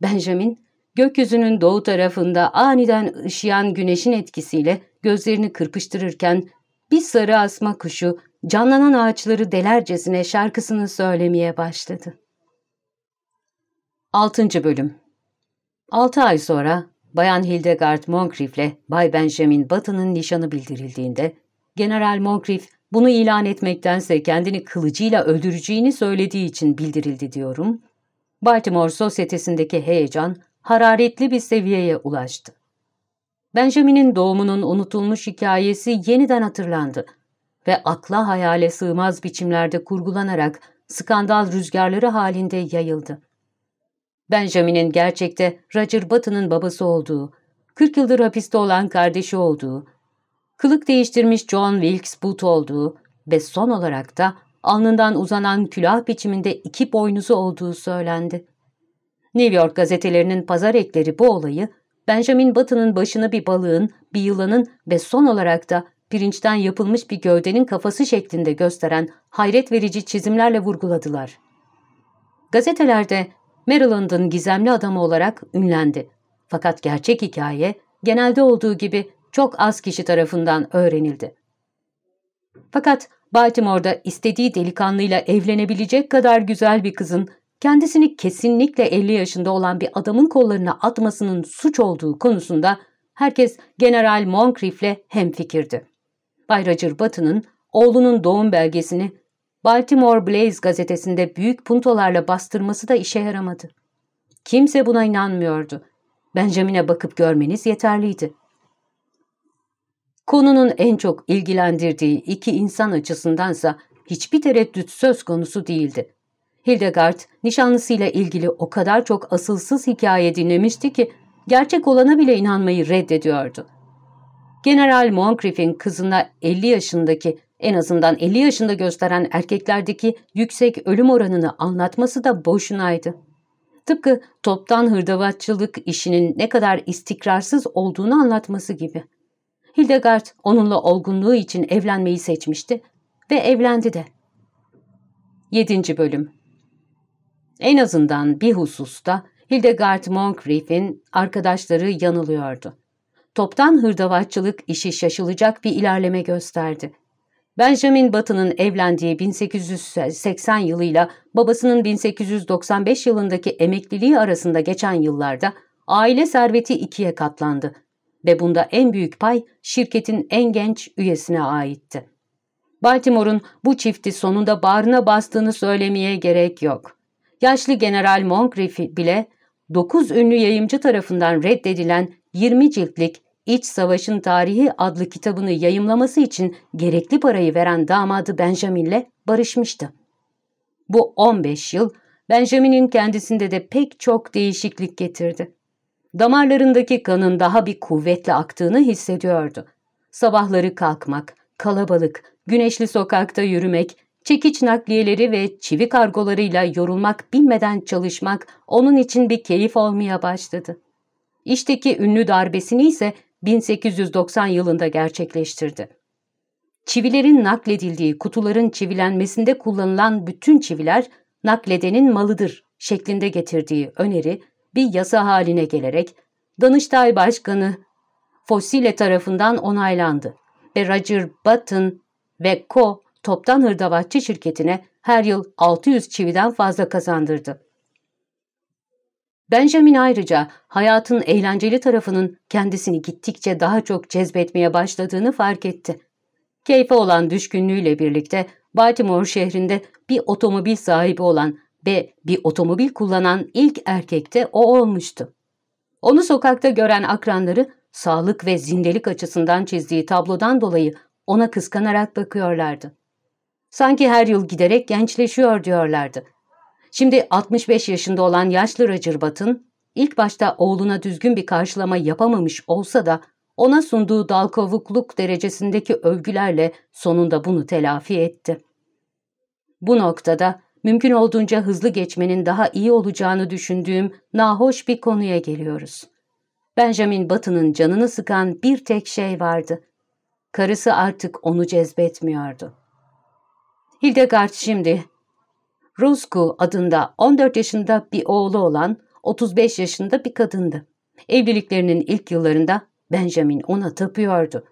Benjamin, gökyüzünün doğu tarafında aniden ışıyan güneşin etkisiyle gözlerini kırpıştırırken bir sarı asma kuşu canlanan ağaçları delercesine şarkısını söylemeye başladı. 6. Bölüm 6 ay sonra Bayan Hildegard Moncrief'le Bay Benjamin Batın'ın nişanı bildirildiğinde General Moncrief bunu ilan etmektense kendini kılıcıyla öldüreceğini söylediği için bildirildi diyorum. Baltimore sosyetesindeki heyecan hararetli bir seviyeye ulaştı. Benjamin'in doğumunun unutulmuş hikayesi yeniden hatırlandı ve akla hayale sığmaz biçimlerde kurgulanarak skandal rüzgarları halinde yayıldı. Benjamin'in gerçekte Roger Button'ın babası olduğu, 40 yıldır hapiste olan kardeşi olduğu, kılık değiştirmiş John Wilkes Booth olduğu ve son olarak da alnından uzanan külah biçiminde iki boynuzu olduğu söylendi. New York gazetelerinin pazar ekleri bu olayı Benjamin Button'ın başını bir balığın, bir yılanın ve son olarak da pirinçten yapılmış bir gövdenin kafası şeklinde gösteren hayret verici çizimlerle vurguladılar. Gazetelerde Maryland'ın gizemli adamı olarak ünlendi. Fakat gerçek hikaye genelde olduğu gibi çok az kişi tarafından öğrenildi. Fakat Baltimore'da istediği delikanlıyla evlenebilecek kadar güzel bir kızın kendisini kesinlikle 50 yaşında olan bir adamın kollarına atmasının suç olduğu konusunda herkes General Moncrief'le hemfikirdi. Bay Roger Button'ın oğlunun doğum belgesini Baltimore Blaze gazetesinde büyük puntolarla bastırması da işe yaramadı. Kimse buna inanmıyordu. Benjamin'e bakıp görmeniz yeterliydi. Konunun en çok ilgilendirdiği iki insan açısındansa hiçbir tereddüt söz konusu değildi. Hildegard, nişanlısıyla ilgili o kadar çok asılsız hikaye dinlemişti ki gerçek olana bile inanmayı reddediyordu. General Moncrief'in kızına 50 yaşındaki en azından 50 yaşında gösteren erkeklerdeki yüksek ölüm oranını anlatması da boşunaydı. Tıpkı toptan hırdavatçılık işinin ne kadar istikrarsız olduğunu anlatması gibi. Hildegard onunla olgunluğu için evlenmeyi seçmişti ve evlendi de. 7. Bölüm En azından bir hususta Hildegard Moncrief'in arkadaşları yanılıyordu. Toptan hırdavatçılık işi şaşılacak bir ilerleme gösterdi. Benjamin Button'ın evlendiği 1880 yılıyla babasının 1895 yılındaki emekliliği arasında geçen yıllarda aile serveti ikiye katlandı ve bunda en büyük pay şirketin en genç üyesine aitti. Baltimore'un bu çifti sonunda bağrına bastığını söylemeye gerek yok. Yaşlı General Moncrief bile 9 ünlü yayımcı tarafından reddedilen 20 ciltlik İç Savaşın Tarihi adlı kitabını yayımlaması için gerekli parayı veren damadı Benjamin'le barışmıştı. Bu 15 yıl Benjamin'in kendisinde de pek çok değişiklik getirdi. Damarlarındaki kanın daha bir kuvvetle aktığını hissediyordu Sabahları kalkmak, kalabalık, güneşli sokakta yürümek, çekiç nakliyeleri ve çivi kargolarıyla yorulmak bilmeden çalışmak onun için bir keyif olmaya başladı. İşteki ünlü darbesini ise 1890 yılında gerçekleştirdi. Çivilerin nakledildiği kutuların çivilenmesinde kullanılan bütün çiviler nakledenin malıdır şeklinde getirdiği öneri bir yasa haline gelerek Danıştay Başkanı Fossile tarafından onaylandı ve Roger Button ve Co. toptan hırdavatçı şirketine her yıl 600 çividen fazla kazandırdı. Benjamin ayrıca hayatın eğlenceli tarafının kendisini gittikçe daha çok cezbetmeye başladığını fark etti. Keyfe olan düşkünlüğüyle birlikte Baltimore şehrinde bir otomobil sahibi olan ve bir otomobil kullanan ilk erkek de o olmuştu. Onu sokakta gören akranları sağlık ve zindelik açısından çizdiği tablodan dolayı ona kıskanarak bakıyorlardı. Sanki her yıl giderek gençleşiyor diyorlardı. Şimdi 65 yaşında olan yaşlı Roger Batın, ilk başta oğluna düzgün bir karşılama yapamamış olsa da ona sunduğu dalkovukluk derecesindeki övgülerle sonunda bunu telafi etti. Bu noktada mümkün olduğunca hızlı geçmenin daha iyi olacağını düşündüğüm nahoş bir konuya geliyoruz. Benjamin Batın'ın canını sıkan bir tek şey vardı. Karısı artık onu cezbetmiyordu. Hildegard şimdi Rusku adında 14 yaşında bir oğlu olan 35 yaşında bir kadındı. Evliliklerinin ilk yıllarında Benjamin ona tapıyordu.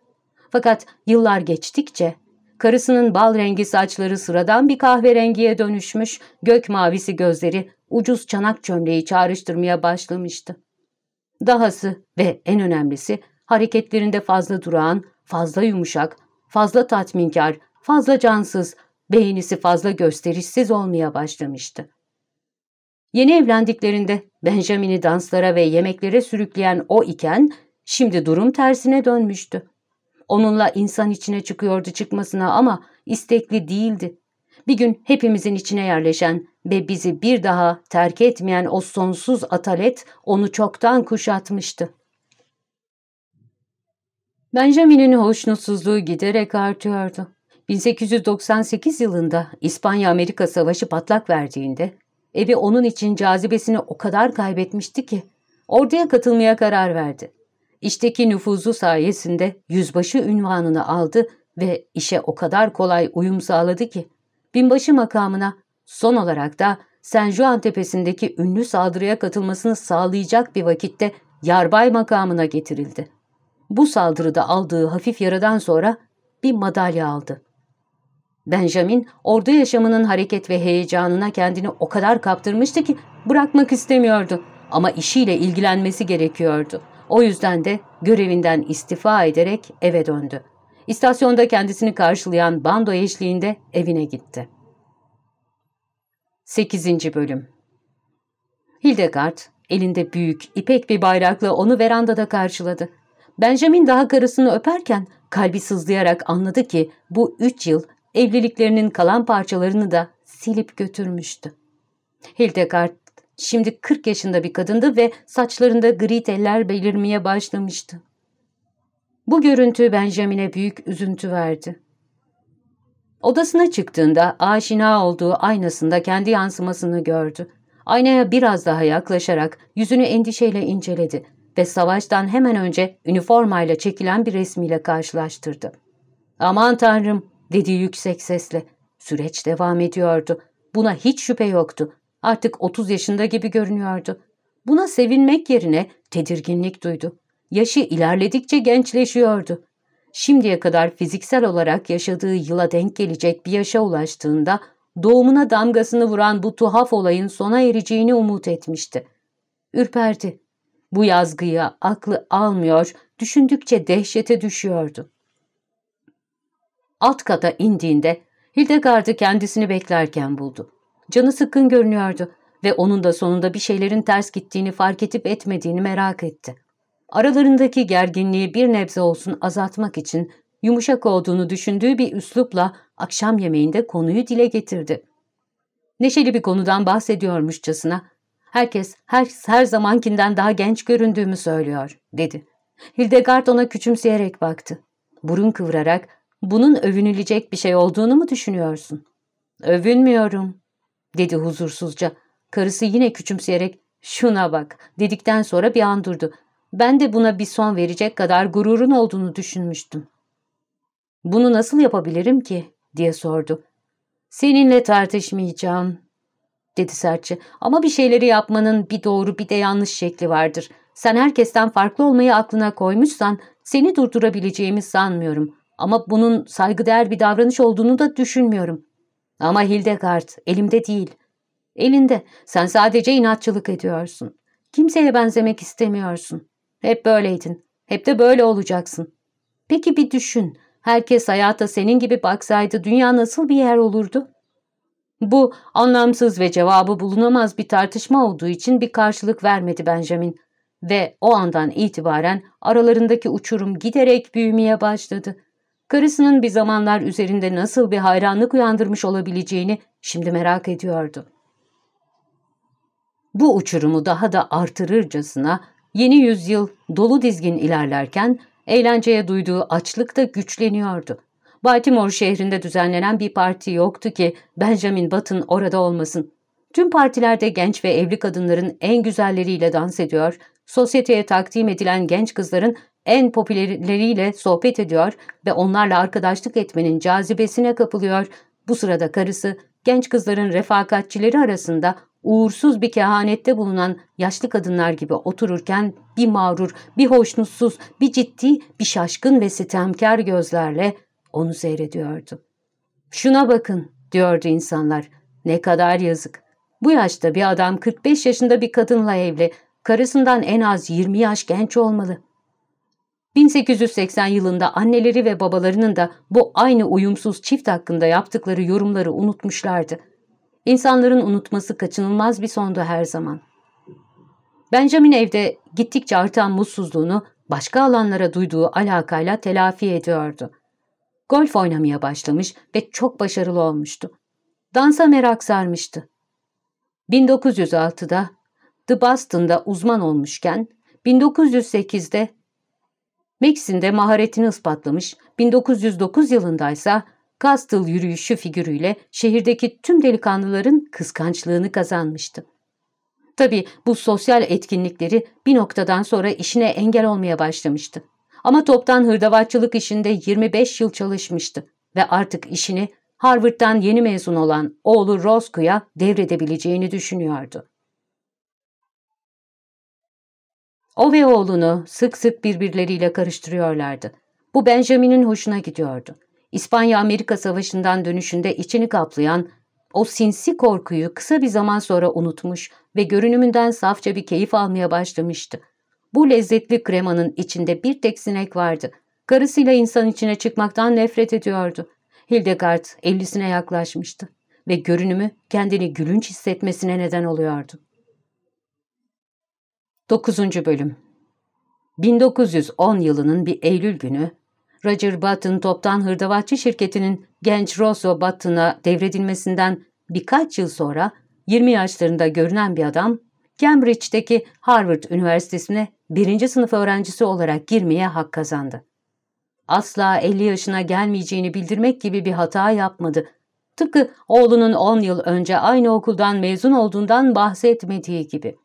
Fakat yıllar geçtikçe karısının bal rengi saçları sıradan bir kahverengiye dönüşmüş, gök mavisi gözleri ucuz çanak çömleği çağrıştırmaya başlamıştı. Dahası ve en önemlisi hareketlerinde fazla durağan, fazla yumuşak, fazla tatminkar, fazla cansız, beğenisi fazla gösterişsiz olmaya başlamıştı. Yeni evlendiklerinde Benjamin'i danslara ve yemeklere sürükleyen o iken şimdi durum tersine dönmüştü. Onunla insan içine çıkıyordu çıkmasına ama istekli değildi. Bir gün hepimizin içine yerleşen ve bizi bir daha terk etmeyen o sonsuz atalet onu çoktan kuşatmıştı. Benjamin'in hoşnutsuzluğu giderek artıyordu. 1898 yılında İspanya-Amerika Savaşı patlak verdiğinde evi onun için cazibesini o kadar kaybetmişti ki orduya katılmaya karar verdi. İşteki nüfuzu sayesinde yüzbaşı ünvanını aldı ve işe o kadar kolay uyum sağladı ki binbaşı makamına son olarak da San Juan tepesindeki ünlü saldırıya katılmasını sağlayacak bir vakitte yarbay makamına getirildi. Bu saldırıda aldığı hafif yaradan sonra bir madalya aldı. Benjamin, ordu yaşamının hareket ve heyecanına kendini o kadar kaptırmıştı ki bırakmak istemiyordu. Ama işiyle ilgilenmesi gerekiyordu. O yüzden de görevinden istifa ederek eve döndü. İstasyonda kendisini karşılayan bando eşliğinde evine gitti. 8. Bölüm Hildegard, elinde büyük, ipek bir bayrakla onu verandada karşıladı. Benjamin daha karısını öperken kalbi sızlayarak anladı ki bu üç yıl evliliklerinin kalan parçalarını da silip götürmüştü. Hildegard şimdi 40 yaşında bir kadındı ve saçlarında gri teller belirmeye başlamıştı. Bu görüntü Benjamin'e büyük üzüntü verdi. Odasına çıktığında aşina olduğu aynasında kendi yansımasını gördü. Aynaya biraz daha yaklaşarak yüzünü endişeyle inceledi ve savaştan hemen önce üniformayla çekilen bir resmiyle karşılaştırdı. ''Aman tanrım!'' Dedi yüksek sesle. Süreç devam ediyordu. Buna hiç şüphe yoktu. Artık 30 yaşında gibi görünüyordu. Buna sevinmek yerine tedirginlik duydu. Yaşı ilerledikçe gençleşiyordu. Şimdiye kadar fiziksel olarak yaşadığı yıla denk gelecek bir yaşa ulaştığında doğumuna damgasını vuran bu tuhaf olayın sona ereceğini umut etmişti. Ürperdi. Bu yazgıya aklı almıyor, düşündükçe dehşete düşüyordu. Alt kata indiğinde Hildegard'ı kendisini beklerken buldu. Canı sıkkın görünüyordu ve onun da sonunda bir şeylerin ters gittiğini fark edip etmediğini merak etti. Aralarındaki gerginliği bir nebze olsun azaltmak için yumuşak olduğunu düşündüğü bir üslupla akşam yemeğinde konuyu dile getirdi. Neşeli bir konudan bahsediyormuşçasına, herkes her, her zamankinden daha genç göründüğümü söylüyor, dedi. Hildegard ona küçümseyerek baktı. burun kıvırarak bunun övünülecek bir şey olduğunu mu düşünüyorsun? Övünmüyorum, dedi huzursuzca. Karısı yine küçümseyerek şuna bak dedikten sonra bir an durdu. Ben de buna bir son verecek kadar gururun olduğunu düşünmüştüm. Bunu nasıl yapabilirim ki? diye sordu. Seninle tartışmayacağım, dedi sertçe. Ama bir şeyleri yapmanın bir doğru bir de yanlış şekli vardır. Sen herkesten farklı olmayı aklına koymuşsan seni durdurabileceğimi sanmıyorum. Ama bunun saygıdeğer bir davranış olduğunu da düşünmüyorum. Ama Hildegard elimde değil. Elinde. Sen sadece inatçılık ediyorsun. Kimseye benzemek istemiyorsun. Hep böyleydin. Hep de böyle olacaksın. Peki bir düşün. Herkes hayata senin gibi baksaydı dünya nasıl bir yer olurdu? Bu anlamsız ve cevabı bulunamaz bir tartışma olduğu için bir karşılık vermedi Benjamin. Ve o andan itibaren aralarındaki uçurum giderek büyümeye başladı. Karısının bir zamanlar üzerinde nasıl bir hayranlık uyandırmış olabileceğini şimdi merak ediyordu. Bu uçurumu daha da artırırcasına yeni yüzyıl dolu dizgin ilerlerken eğlenceye duyduğu açlık da güçleniyordu. Baltimore şehrinde düzenlenen bir parti yoktu ki Benjamin Button orada olmasın. Tüm partilerde genç ve evli kadınların en güzelleriyle dans ediyor, sosyeteye takdim edilen genç kızların en popülerleriyle sohbet ediyor ve onlarla arkadaşlık etmenin cazibesine kapılıyor. Bu sırada karısı genç kızların refakatçileri arasında uğursuz bir kehanette bulunan yaşlı kadınlar gibi otururken bir mağrur, bir hoşnutsuz, bir ciddi, bir şaşkın ve sitemkar gözlerle onu seyrediyordu. ''Şuna bakın'' diyordu insanlar. ''Ne kadar yazık. Bu yaşta bir adam 45 yaşında bir kadınla evli, karısından en az 20 yaş genç olmalı. 1880 yılında anneleri ve babalarının da bu aynı uyumsuz çift hakkında yaptıkları yorumları unutmuşlardı. İnsanların unutması kaçınılmaz bir sondu her zaman. Benjamin evde gittikçe artan mutsuzluğunu başka alanlara duyduğu alakayla telafi ediyordu. Golf oynamaya başlamış ve çok başarılı olmuştu. Dansa merak sarmıştı. 1906'da The Boston'da uzman olmuşken 1908'de Max'in maharetini ispatlamış, 1909 yılındaysa Castle yürüyüşü figürüyle şehirdeki tüm delikanlıların kıskançlığını kazanmıştı. Tabii bu sosyal etkinlikleri bir noktadan sonra işine engel olmaya başlamıştı. Ama toptan hırdavatçılık işinde 25 yıl çalışmıştı ve artık işini Harvard'dan yeni mezun olan oğlu Roscoe'ya devredebileceğini düşünüyordu. O ve oğlunu sık sık birbirleriyle karıştırıyorlardı. Bu Benjamin'in hoşuna gidiyordu. İspanya-Amerika Savaşı'ndan dönüşünde içini kaplayan o sinsi korkuyu kısa bir zaman sonra unutmuş ve görünümünden safça bir keyif almaya başlamıştı. Bu lezzetli kremanın içinde bir tek sinek vardı. Karısıyla insan içine çıkmaktan nefret ediyordu. Hildegard ellisine yaklaşmıştı ve görünümü kendini gülünç hissetmesine neden oluyordu. 9. Bölüm 1910 yılının bir Eylül günü, Roger Button toptan hırdavatçı şirketinin genç Rosso Button'a devredilmesinden birkaç yıl sonra 20 yaşlarında görünen bir adam, Cambridge'deki Harvard Üniversitesi'ne birinci sınıf öğrencisi olarak girmeye hak kazandı. Asla 50 yaşına gelmeyeceğini bildirmek gibi bir hata yapmadı. Tıpkı oğlunun 10 yıl önce aynı okuldan mezun olduğundan bahsetmediği gibi.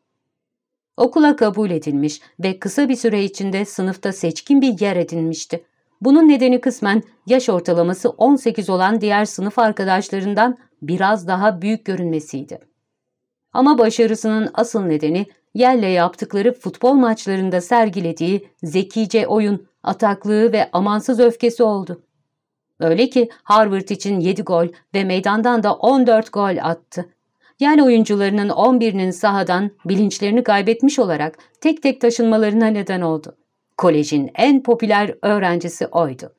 Okula kabul edilmiş ve kısa bir süre içinde sınıfta seçkin bir yer edinmişti. Bunun nedeni kısmen yaş ortalaması 18 olan diğer sınıf arkadaşlarından biraz daha büyük görünmesiydi. Ama başarısının asıl nedeni yerle yaptıkları futbol maçlarında sergilediği zekice oyun, ataklığı ve amansız öfkesi oldu. Öyle ki Harvard için 7 gol ve meydandan da 14 gol attı. Yani oyuncularının 11'inin sahadan bilinçlerini kaybetmiş olarak tek tek taşınmalarına neden oldu. Kolejin en popüler öğrencisi oydu.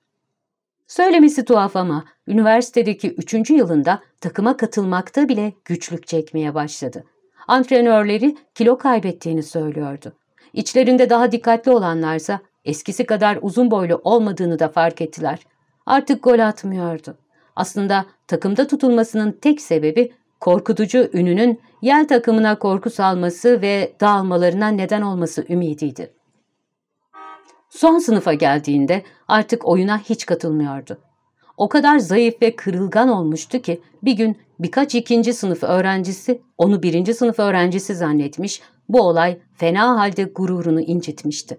Söylemesi tuhaf ama üniversitedeki üçüncü yılında takıma katılmakta bile güçlük çekmeye başladı. Antrenörleri kilo kaybettiğini söylüyordu. İçlerinde daha dikkatli olanlarsa eskisi kadar uzun boylu olmadığını da fark ettiler. Artık gol atmıyordu. Aslında takımda tutulmasının tek sebebi korkutucu ününün yel takımına korku salması ve dağılmalarına neden olması ümidiydi. Son sınıfa geldiğinde artık oyuna hiç katılmıyordu. O kadar zayıf ve kırılgan olmuştu ki bir gün birkaç ikinci sınıf öğrencisi onu birinci sınıf öğrencisi zannetmiş, bu olay fena halde gururunu incitmişti.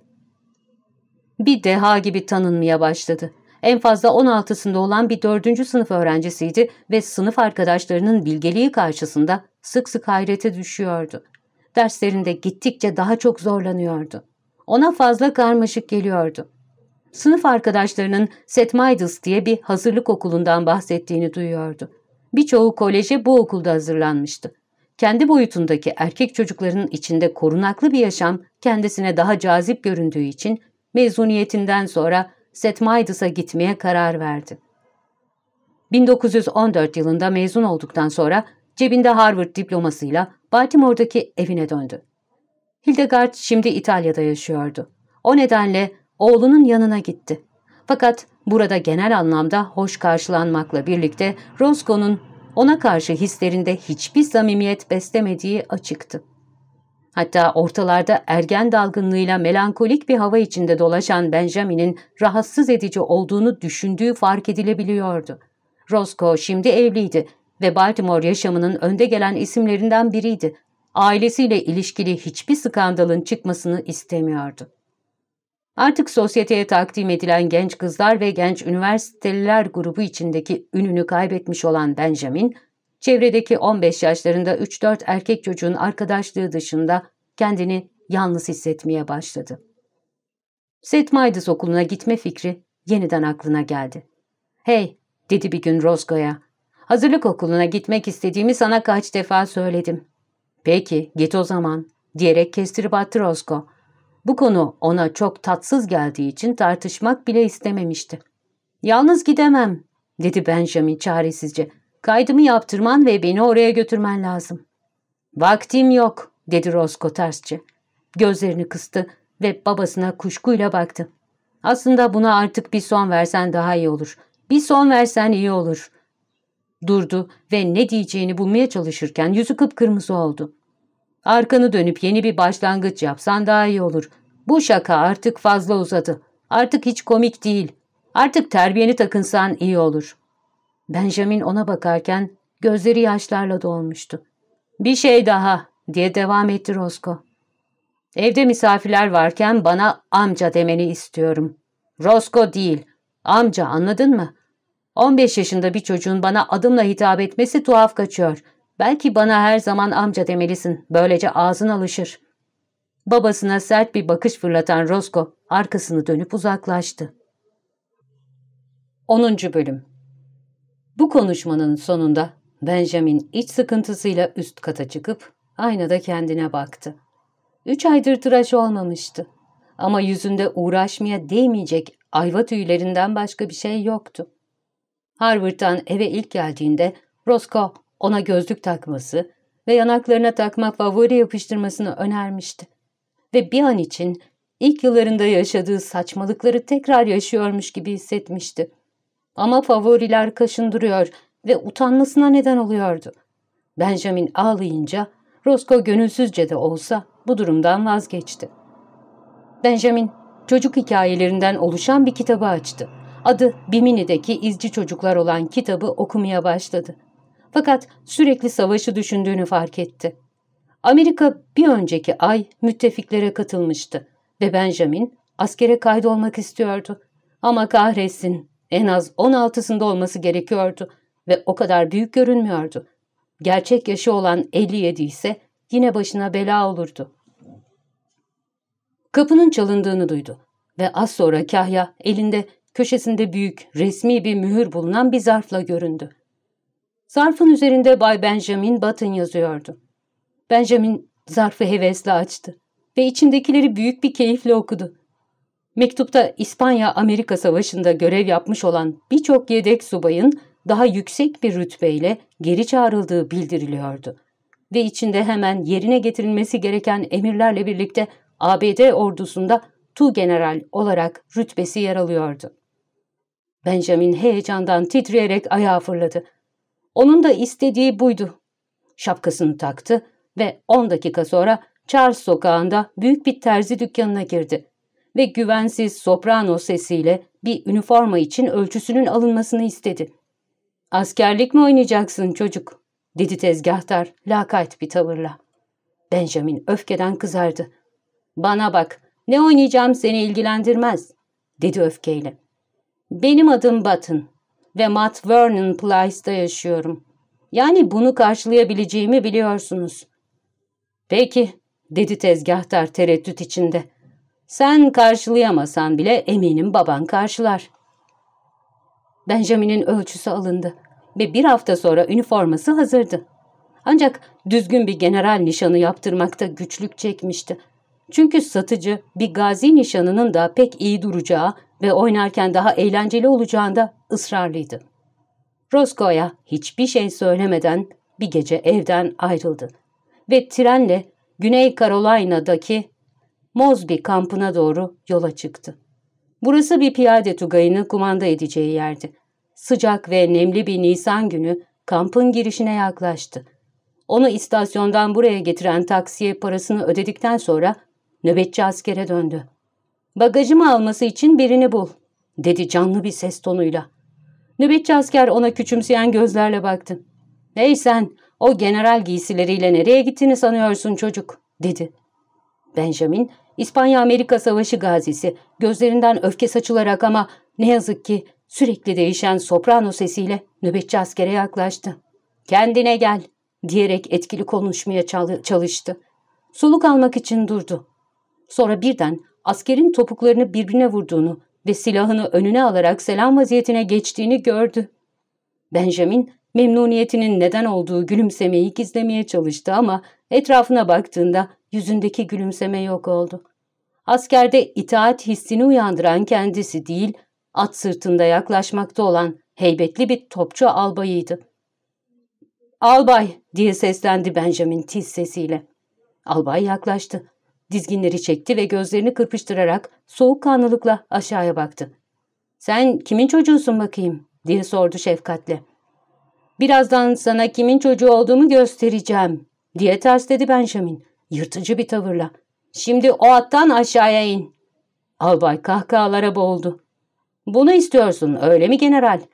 Bir deha gibi tanınmaya başladı. En fazla 16'sında olan bir dördüncü sınıf öğrencisiydi ve sınıf arkadaşlarının bilgeliği karşısında sık sık hayrete düşüyordu. Derslerinde gittikçe daha çok zorlanıyordu. Ona fazla karmaşık geliyordu. Sınıf arkadaşlarının St. Midas diye bir hazırlık okulundan bahsettiğini duyuyordu. Birçoğu koleje bu okulda hazırlanmıştı. Kendi boyutundaki erkek çocukların içinde korunaklı bir yaşam kendisine daha cazip göründüğü için mezuniyetinden sonra St. Midas'a gitmeye karar verdi. 1914 yılında mezun olduktan sonra cebinde Harvard diplomasıyla Baltimore'daki evine döndü. Hildegard şimdi İtalya'da yaşıyordu. O nedenle oğlunun yanına gitti. Fakat burada genel anlamda hoş karşılanmakla birlikte Roscoe'nun ona karşı hislerinde hiçbir samimiyet beslemediği açıktı. Hatta ortalarda ergen dalgınlığıyla melankolik bir hava içinde dolaşan Benjamin'in rahatsız edici olduğunu düşündüğü fark edilebiliyordu. Roscoe şimdi evliydi ve Baltimore yaşamının önde gelen isimlerinden biriydi. Ailesiyle ilişkili hiçbir skandalın çıkmasını istemiyordu. Artık sosyeteye takdim edilen genç kızlar ve genç üniversiteliler grubu içindeki ününü kaybetmiş olan Benjamin, çevredeki 15 yaşlarında 3-4 erkek çocuğun arkadaşlığı dışında kendini yalnız hissetmeye başladı. St. Midas okuluna gitme fikri yeniden aklına geldi. ''Hey'' dedi bir gün Roscoe'ya. ''Hazırlık okuluna gitmek istediğimi sana kaç defa söyledim.'' ''Peki, git o zaman.'' diyerek kestirip attı Roscoe. Bu konu ona çok tatsız geldiği için tartışmak bile istememişti. ''Yalnız gidemem.'' dedi Benjamin çaresizce. ''Kaydımı yaptırman ve beni oraya götürmen lazım.'' ''Vaktim yok.'' dedi Roscoe tersçe. Gözlerini kıstı ve babasına kuşkuyla baktı. ''Aslında buna artık bir son versen daha iyi olur. Bir son versen iyi olur.'' Durdu ve ne diyeceğini bulmaya çalışırken yüzü kıpkırmızı oldu. Arkanı dönüp yeni bir başlangıç yapsan daha iyi olur. Bu şaka artık fazla uzadı. Artık hiç komik değil. Artık terbiyeni takınsan iyi olur. Benjamin ona bakarken gözleri yaşlarla dolmuştu. Bir şey daha diye devam etti Rosco. Evde misafirler varken bana amca demeni istiyorum. Rosco değil, amca anladın mı? 15 yaşında bir çocuğun bana adımla hitap etmesi tuhaf kaçıyor. Belki bana her zaman amca demelisin. Böylece ağzın alışır. Babasına sert bir bakış fırlatan Rosco arkasını dönüp uzaklaştı. 10. Bölüm Bu konuşmanın sonunda Benjamin iç sıkıntısıyla üst kata çıkıp aynada kendine baktı. Üç aydır tıraş olmamıştı. Ama yüzünde uğraşmaya değmeyecek ayva tüylerinden başka bir şey yoktu. Harvard'dan eve ilk geldiğinde Roscoe ona gözlük takması ve yanaklarına takma favori yapıştırmasını önermişti. Ve bir an için ilk yıllarında yaşadığı saçmalıkları tekrar yaşıyormuş gibi hissetmişti. Ama favoriler kaşındırıyor ve utanmasına neden oluyordu. Benjamin ağlayınca Roscoe gönülsüzce de olsa bu durumdan vazgeçti. Benjamin çocuk hikayelerinden oluşan bir kitabı açtı. Adı Bimini'deki izci çocuklar olan kitabı okumaya başladı. Fakat sürekli savaşı düşündüğünü fark etti. Amerika bir önceki ay müttefiklere katılmıştı ve Benjamin askere kaydolmak istiyordu. Ama kahretsin en az 16'sında olması gerekiyordu ve o kadar büyük görünmüyordu. Gerçek yaşı olan 57 ise yine başına bela olurdu. Kapının çalındığını duydu ve az sonra Kahya elinde köşesinde büyük, resmi bir mühür bulunan bir zarfla göründü. Zarfın üzerinde Bay Benjamin Button yazıyordu. Benjamin zarfı hevesle açtı ve içindekileri büyük bir keyifle okudu. Mektupta İspanya-Amerika Savaşı'nda görev yapmış olan birçok yedek subayın daha yüksek bir rütbeyle geri çağrıldığı bildiriliyordu. Ve içinde hemen yerine getirilmesi gereken emirlerle birlikte ABD ordusunda Tu General olarak rütbesi yer alıyordu. Benjamin heyecandan titreyerek ayağa fırladı. Onun da istediği buydu. Şapkasını taktı ve 10 dakika sonra Charles sokağında büyük bir terzi dükkanına girdi. Ve güvensiz soprano sesiyle bir üniforma için ölçüsünün alınmasını istedi. ''Askerlik mi oynayacaksın çocuk?'' dedi tezgahtar lakayt bir tavırla. Benjamin öfkeden kızardı. ''Bana bak, ne oynayacağım seni ilgilendirmez.'' dedi öfkeyle. ''Benim adım Button ve Matt Vernon Place'da yaşıyorum. Yani bunu karşılayabileceğimi biliyorsunuz.'' ''Peki'' dedi tezgahtar tereddüt içinde. ''Sen karşılayamasan bile eminim baban karşılar.'' Benjamin'in ölçüsü alındı ve bir hafta sonra üniforması hazırdı. Ancak düzgün bir general nişanı yaptırmakta güçlük çekmişti. Çünkü satıcı bir gazi nişanının da pek iyi duracağı ve oynarken daha eğlenceli olacağında ısrarlıydı. Roscoe'ya hiçbir şey söylemeden bir gece evden ayrıldı ve trenle Güney Carolina'daki Mosby kampına doğru yola çıktı. Burası bir piyade tugayını kumanda edeceği yerdi. Sıcak ve nemli bir Nisan günü kampın girişine yaklaştı. Onu istasyondan buraya getiren taksiye parasını ödedikten sonra nöbetçi askere döndü. Bagajımı alması için birini bul, dedi canlı bir ses tonuyla. Nöbetçi asker ona küçümseyen gözlerle baktı. Hey sen, o general giysileriyle nereye gittiğini sanıyorsun çocuk, dedi. Benjamin, İspanya-Amerika Savaşı gazisi, gözlerinden öfke saçılarak ama ne yazık ki sürekli değişen soprano sesiyle nöbetçi askere yaklaştı. Kendine gel, diyerek etkili konuşmaya çalıştı. Soluk almak için durdu. Sonra birden askerin topuklarını birbirine vurduğunu ve silahını önüne alarak selam vaziyetine geçtiğini gördü. Benjamin memnuniyetinin neden olduğu gülümsemeyi gizlemeye çalıştı ama etrafına baktığında yüzündeki gülümseme yok oldu. Askerde itaat hissini uyandıran kendisi değil, at sırtında yaklaşmakta olan heybetli bir topçu albayıydı. ''Albay!'' diye seslendi Benjamin tiz sesiyle. Albay yaklaştı. Dizginleri çekti ve gözlerini kırpıştırarak soğukkanlılıkla aşağıya baktı. ''Sen kimin çocuğusun bakayım?'' diye sordu şefkatle. ''Birazdan sana kimin çocuğu olduğumu göstereceğim.'' diye tersledi Benjamin yırtıcı bir tavırla. ''Şimdi o attan aşağıya in.'' Albay kahkahalara boğuldu. ''Bunu istiyorsun öyle mi general?''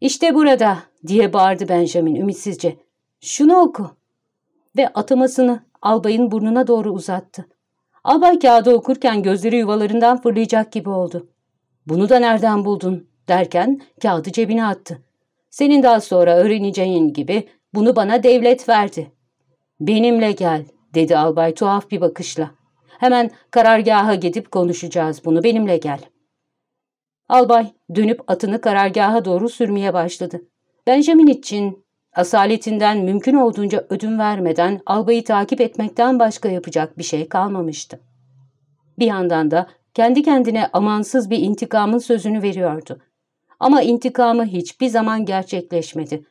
''İşte burada.'' diye bağırdı Benjamin ümitsizce. ''Şunu oku.'' Ve atamasını albayın burnuna doğru uzattı. Albay kağıdı okurken gözleri yuvalarından fırlayacak gibi oldu. ''Bunu da nereden buldun?'' derken kağıdı cebine attı. ''Senin daha sonra öğreneceğin gibi bunu bana devlet verdi.'' ''Benimle gel.'' dedi albay tuhaf bir bakışla. ''Hemen karargaha gidip konuşacağız bunu benimle gel.'' Albay dönüp atını karargaha doğru sürmeye başladı. Benjamin için asaletinden mümkün olduğunca ödün vermeden albayı takip etmekten başka yapacak bir şey kalmamıştı. Bir yandan da kendi kendine amansız bir intikamın sözünü veriyordu. Ama intikamı hiçbir zaman gerçekleşmedi.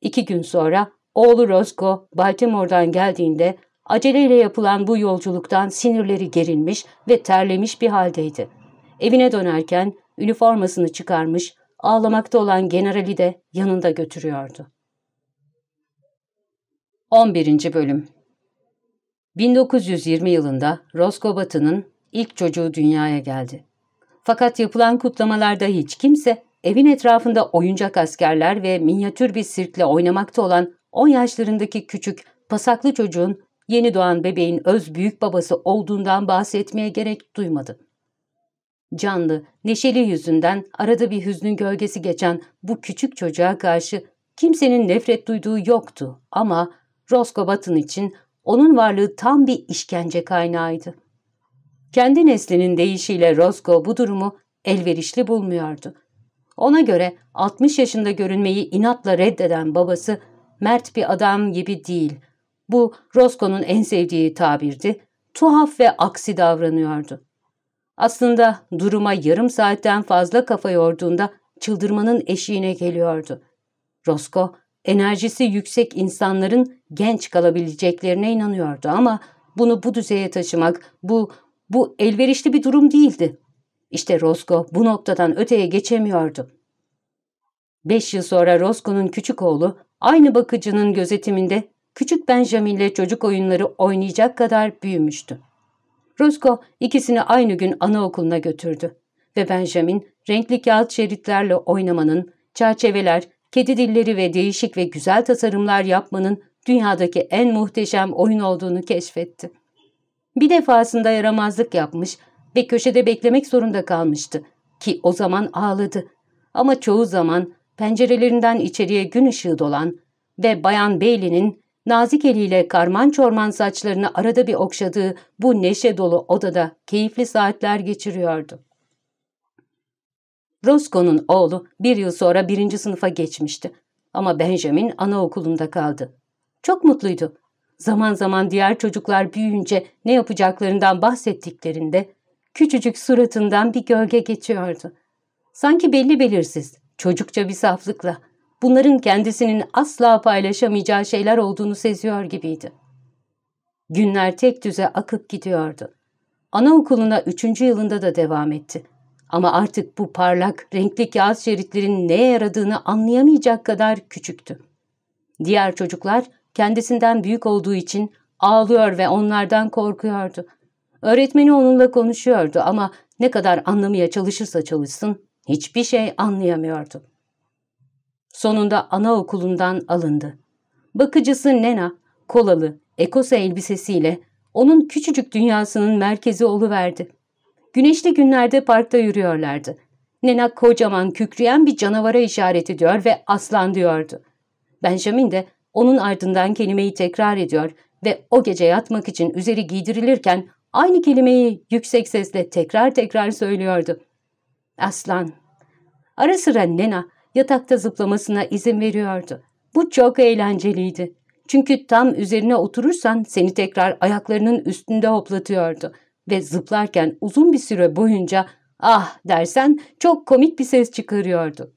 İki gün sonra oğlu Roscoe Baltimore'dan geldiğinde aceleyle yapılan bu yolculuktan sinirleri gerilmiş ve terlemiş bir haldeydi. Evine dönerken üniformasını çıkarmış, ağlamakta olan generali de yanında götürüyordu. 11. Bölüm 1920 yılında Roscoe Batı'nın ilk çocuğu dünyaya geldi. Fakat yapılan kutlamalarda hiç kimse evin etrafında oyuncak askerler ve minyatür bir sirkle oynamakta olan 10 yaşlarındaki küçük, pasaklı çocuğun yeni doğan bebeğin öz büyük babası olduğundan bahsetmeye gerek duymadı. Canlı, neşeli yüzünden arada bir hüznün gölgesi geçen bu küçük çocuğa karşı kimsenin nefret duyduğu yoktu ama Roscoe Button için onun varlığı tam bir işkence kaynağıydı. Kendi neslinin deyişiyle Roscoe bu durumu elverişli bulmuyordu. Ona göre 60 yaşında görünmeyi inatla reddeden babası mert bir adam gibi değil. Bu Roscoe'nun en sevdiği tabirdi. Tuhaf ve aksi davranıyordu. Aslında duruma yarım saatten fazla kafa yorduğunda çıldırmanın eşiğine geliyordu. Roscoe, enerjisi yüksek insanların genç kalabileceklerine inanıyordu ama bunu bu düzeye taşımak, bu, bu elverişli bir durum değildi. İşte Roscoe bu noktadan öteye geçemiyordu. Beş yıl sonra Roscoe'nun küçük oğlu aynı bakıcının gözetiminde küçük Benjamin'le çocuk oyunları oynayacak kadar büyümüştü. Roscoe ikisini aynı gün anaokuluna götürdü ve Benjamin renkli kağıt şeritlerle oynamanın, çerçeveler, kedi dilleri ve değişik ve güzel tasarımlar yapmanın dünyadaki en muhteşem oyun olduğunu keşfetti. Bir defasında yaramazlık yapmış ve köşede beklemek zorunda kalmıştı ki o zaman ağladı. Ama çoğu zaman pencerelerinden içeriye gün ışığı dolan ve Bayan Bailey'nin nazik eliyle karman çorman saçlarını arada bir okşadığı bu neşe dolu odada keyifli saatler geçiriyordu. Roscoe'nun oğlu bir yıl sonra birinci sınıfa geçmişti. Ama Benjamin anaokulunda kaldı. Çok mutluydu. Zaman zaman diğer çocuklar büyüyünce ne yapacaklarından bahsettiklerinde küçücük suratından bir gölge geçiyordu. Sanki belli belirsiz, çocukça bir saflıkla bunların kendisinin asla paylaşamayacağı şeyler olduğunu seziyor gibiydi. Günler tek düze akıp gidiyordu. Anaokuluna üçüncü yılında da devam etti. Ama artık bu parlak, renkli kağıt şeritlerin neye yaradığını anlayamayacak kadar küçüktü. Diğer çocuklar kendisinden büyük olduğu için ağlıyor ve onlardan korkuyordu. Öğretmeni onunla konuşuyordu ama ne kadar anlamaya çalışırsa çalışsın hiçbir şey anlayamıyordu. Sonunda anaokulundan alındı. Bakıcısı Nena, kolalı, ekosa elbisesiyle onun küçücük dünyasının merkezi oluverdi. Güneşli günlerde parkta yürüyorlardı. Nena kocaman kükreyen bir canavara işaret ediyor ve aslan diyordu. Benjamin de onun ardından kelimeyi tekrar ediyor ve o gece yatmak için üzeri giydirilirken aynı kelimeyi yüksek sesle tekrar tekrar söylüyordu. Aslan. Ara sıra Nena yatakta zıplamasına izin veriyordu. Bu çok eğlenceliydi. Çünkü tam üzerine oturursan seni tekrar ayaklarının üstünde hoplatıyordu ve zıplarken uzun bir süre boyunca ah dersen çok komik bir ses çıkarıyordu.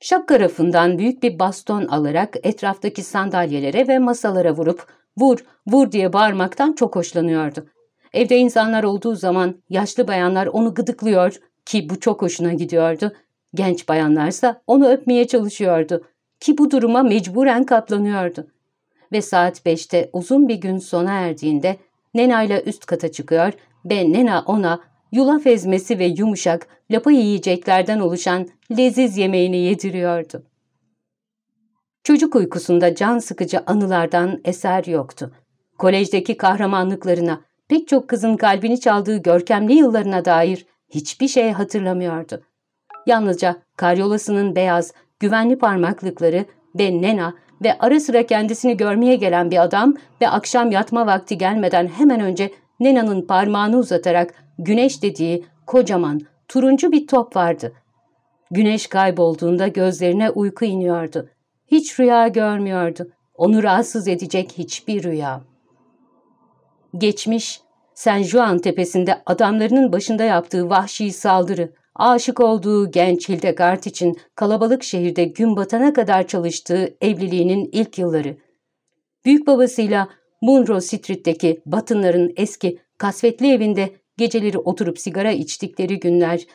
Şapka rafından büyük bir baston alarak etraftaki sandalyelere ve masalara vurup vur, vur diye bağırmaktan çok hoşlanıyordu. Evde insanlar olduğu zaman yaşlı bayanlar onu gıdıklıyor ki bu çok hoşuna gidiyordu. Genç bayanlarsa onu öpmeye çalışıyordu ki bu duruma mecburen katlanıyordu. Ve saat beşte uzun bir gün sona erdiğinde Nena ile üst kata çıkıyor ve Nena ona yulaf ezmesi ve yumuşak, lapa yiyeceklerden oluşan leziz yemeğini yediriyordu. Çocuk uykusunda can sıkıcı anılardan eser yoktu. Kolejdeki kahramanlıklarına, pek çok kızın kalbini çaldığı görkemli yıllarına dair hiçbir şey hatırlamıyordu. Yalnızca karyolasının beyaz, güvenli parmaklıkları ve Nena ve ara sıra kendisini görmeye gelen bir adam ve akşam yatma vakti gelmeden hemen önce Nena'nın parmağını uzatarak güneş dediği kocaman, turuncu bir top vardı. Güneş kaybolduğunda gözlerine uyku iniyordu. Hiç rüya görmüyordu. Onu rahatsız edecek hiçbir rüya. Geçmiş, San Juan tepesinde adamlarının başında yaptığı vahşi saldırı, aşık olduğu genç Hildegard için kalabalık şehirde gün batana kadar çalıştığı evliliğinin ilk yılları. Büyük babasıyla Munro Street'teki Batınların eski kasvetli evinde geceleri oturup sigara içtikleri günler,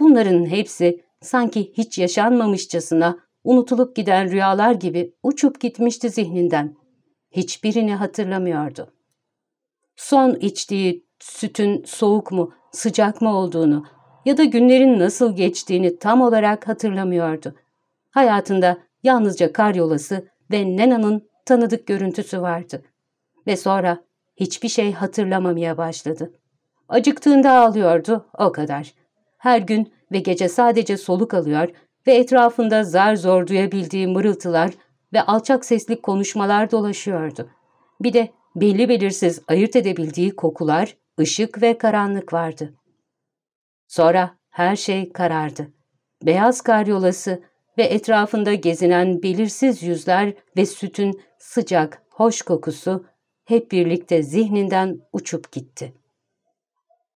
bunların hepsi sanki hiç yaşanmamışçasına unutulup giden rüyalar gibi uçup gitmişti zihninden. Hiçbirini hatırlamıyordu. Son içtiği sütün soğuk mu, sıcak mı olduğunu ya da günlerin nasıl geçtiğini tam olarak hatırlamıyordu. Hayatında yalnızca karyolası ve Nena'nın tanıdık görüntüsü vardı. Ve sonra hiçbir şey hatırlamamaya başladı. Acıktığında ağlıyordu, o kadar. Her gün ve gece sadece soluk alıyor ve etrafında zar zor duyabildiği mırıltılar ve alçak sesli konuşmalar dolaşıyordu. Bir de belli belirsiz ayırt edebildiği kokular, ışık ve karanlık vardı. Sonra her şey karardı. Beyaz karyolası ve etrafında gezinen belirsiz yüzler ve sütün sıcak, hoş kokusu hep birlikte zihninden uçup gitti.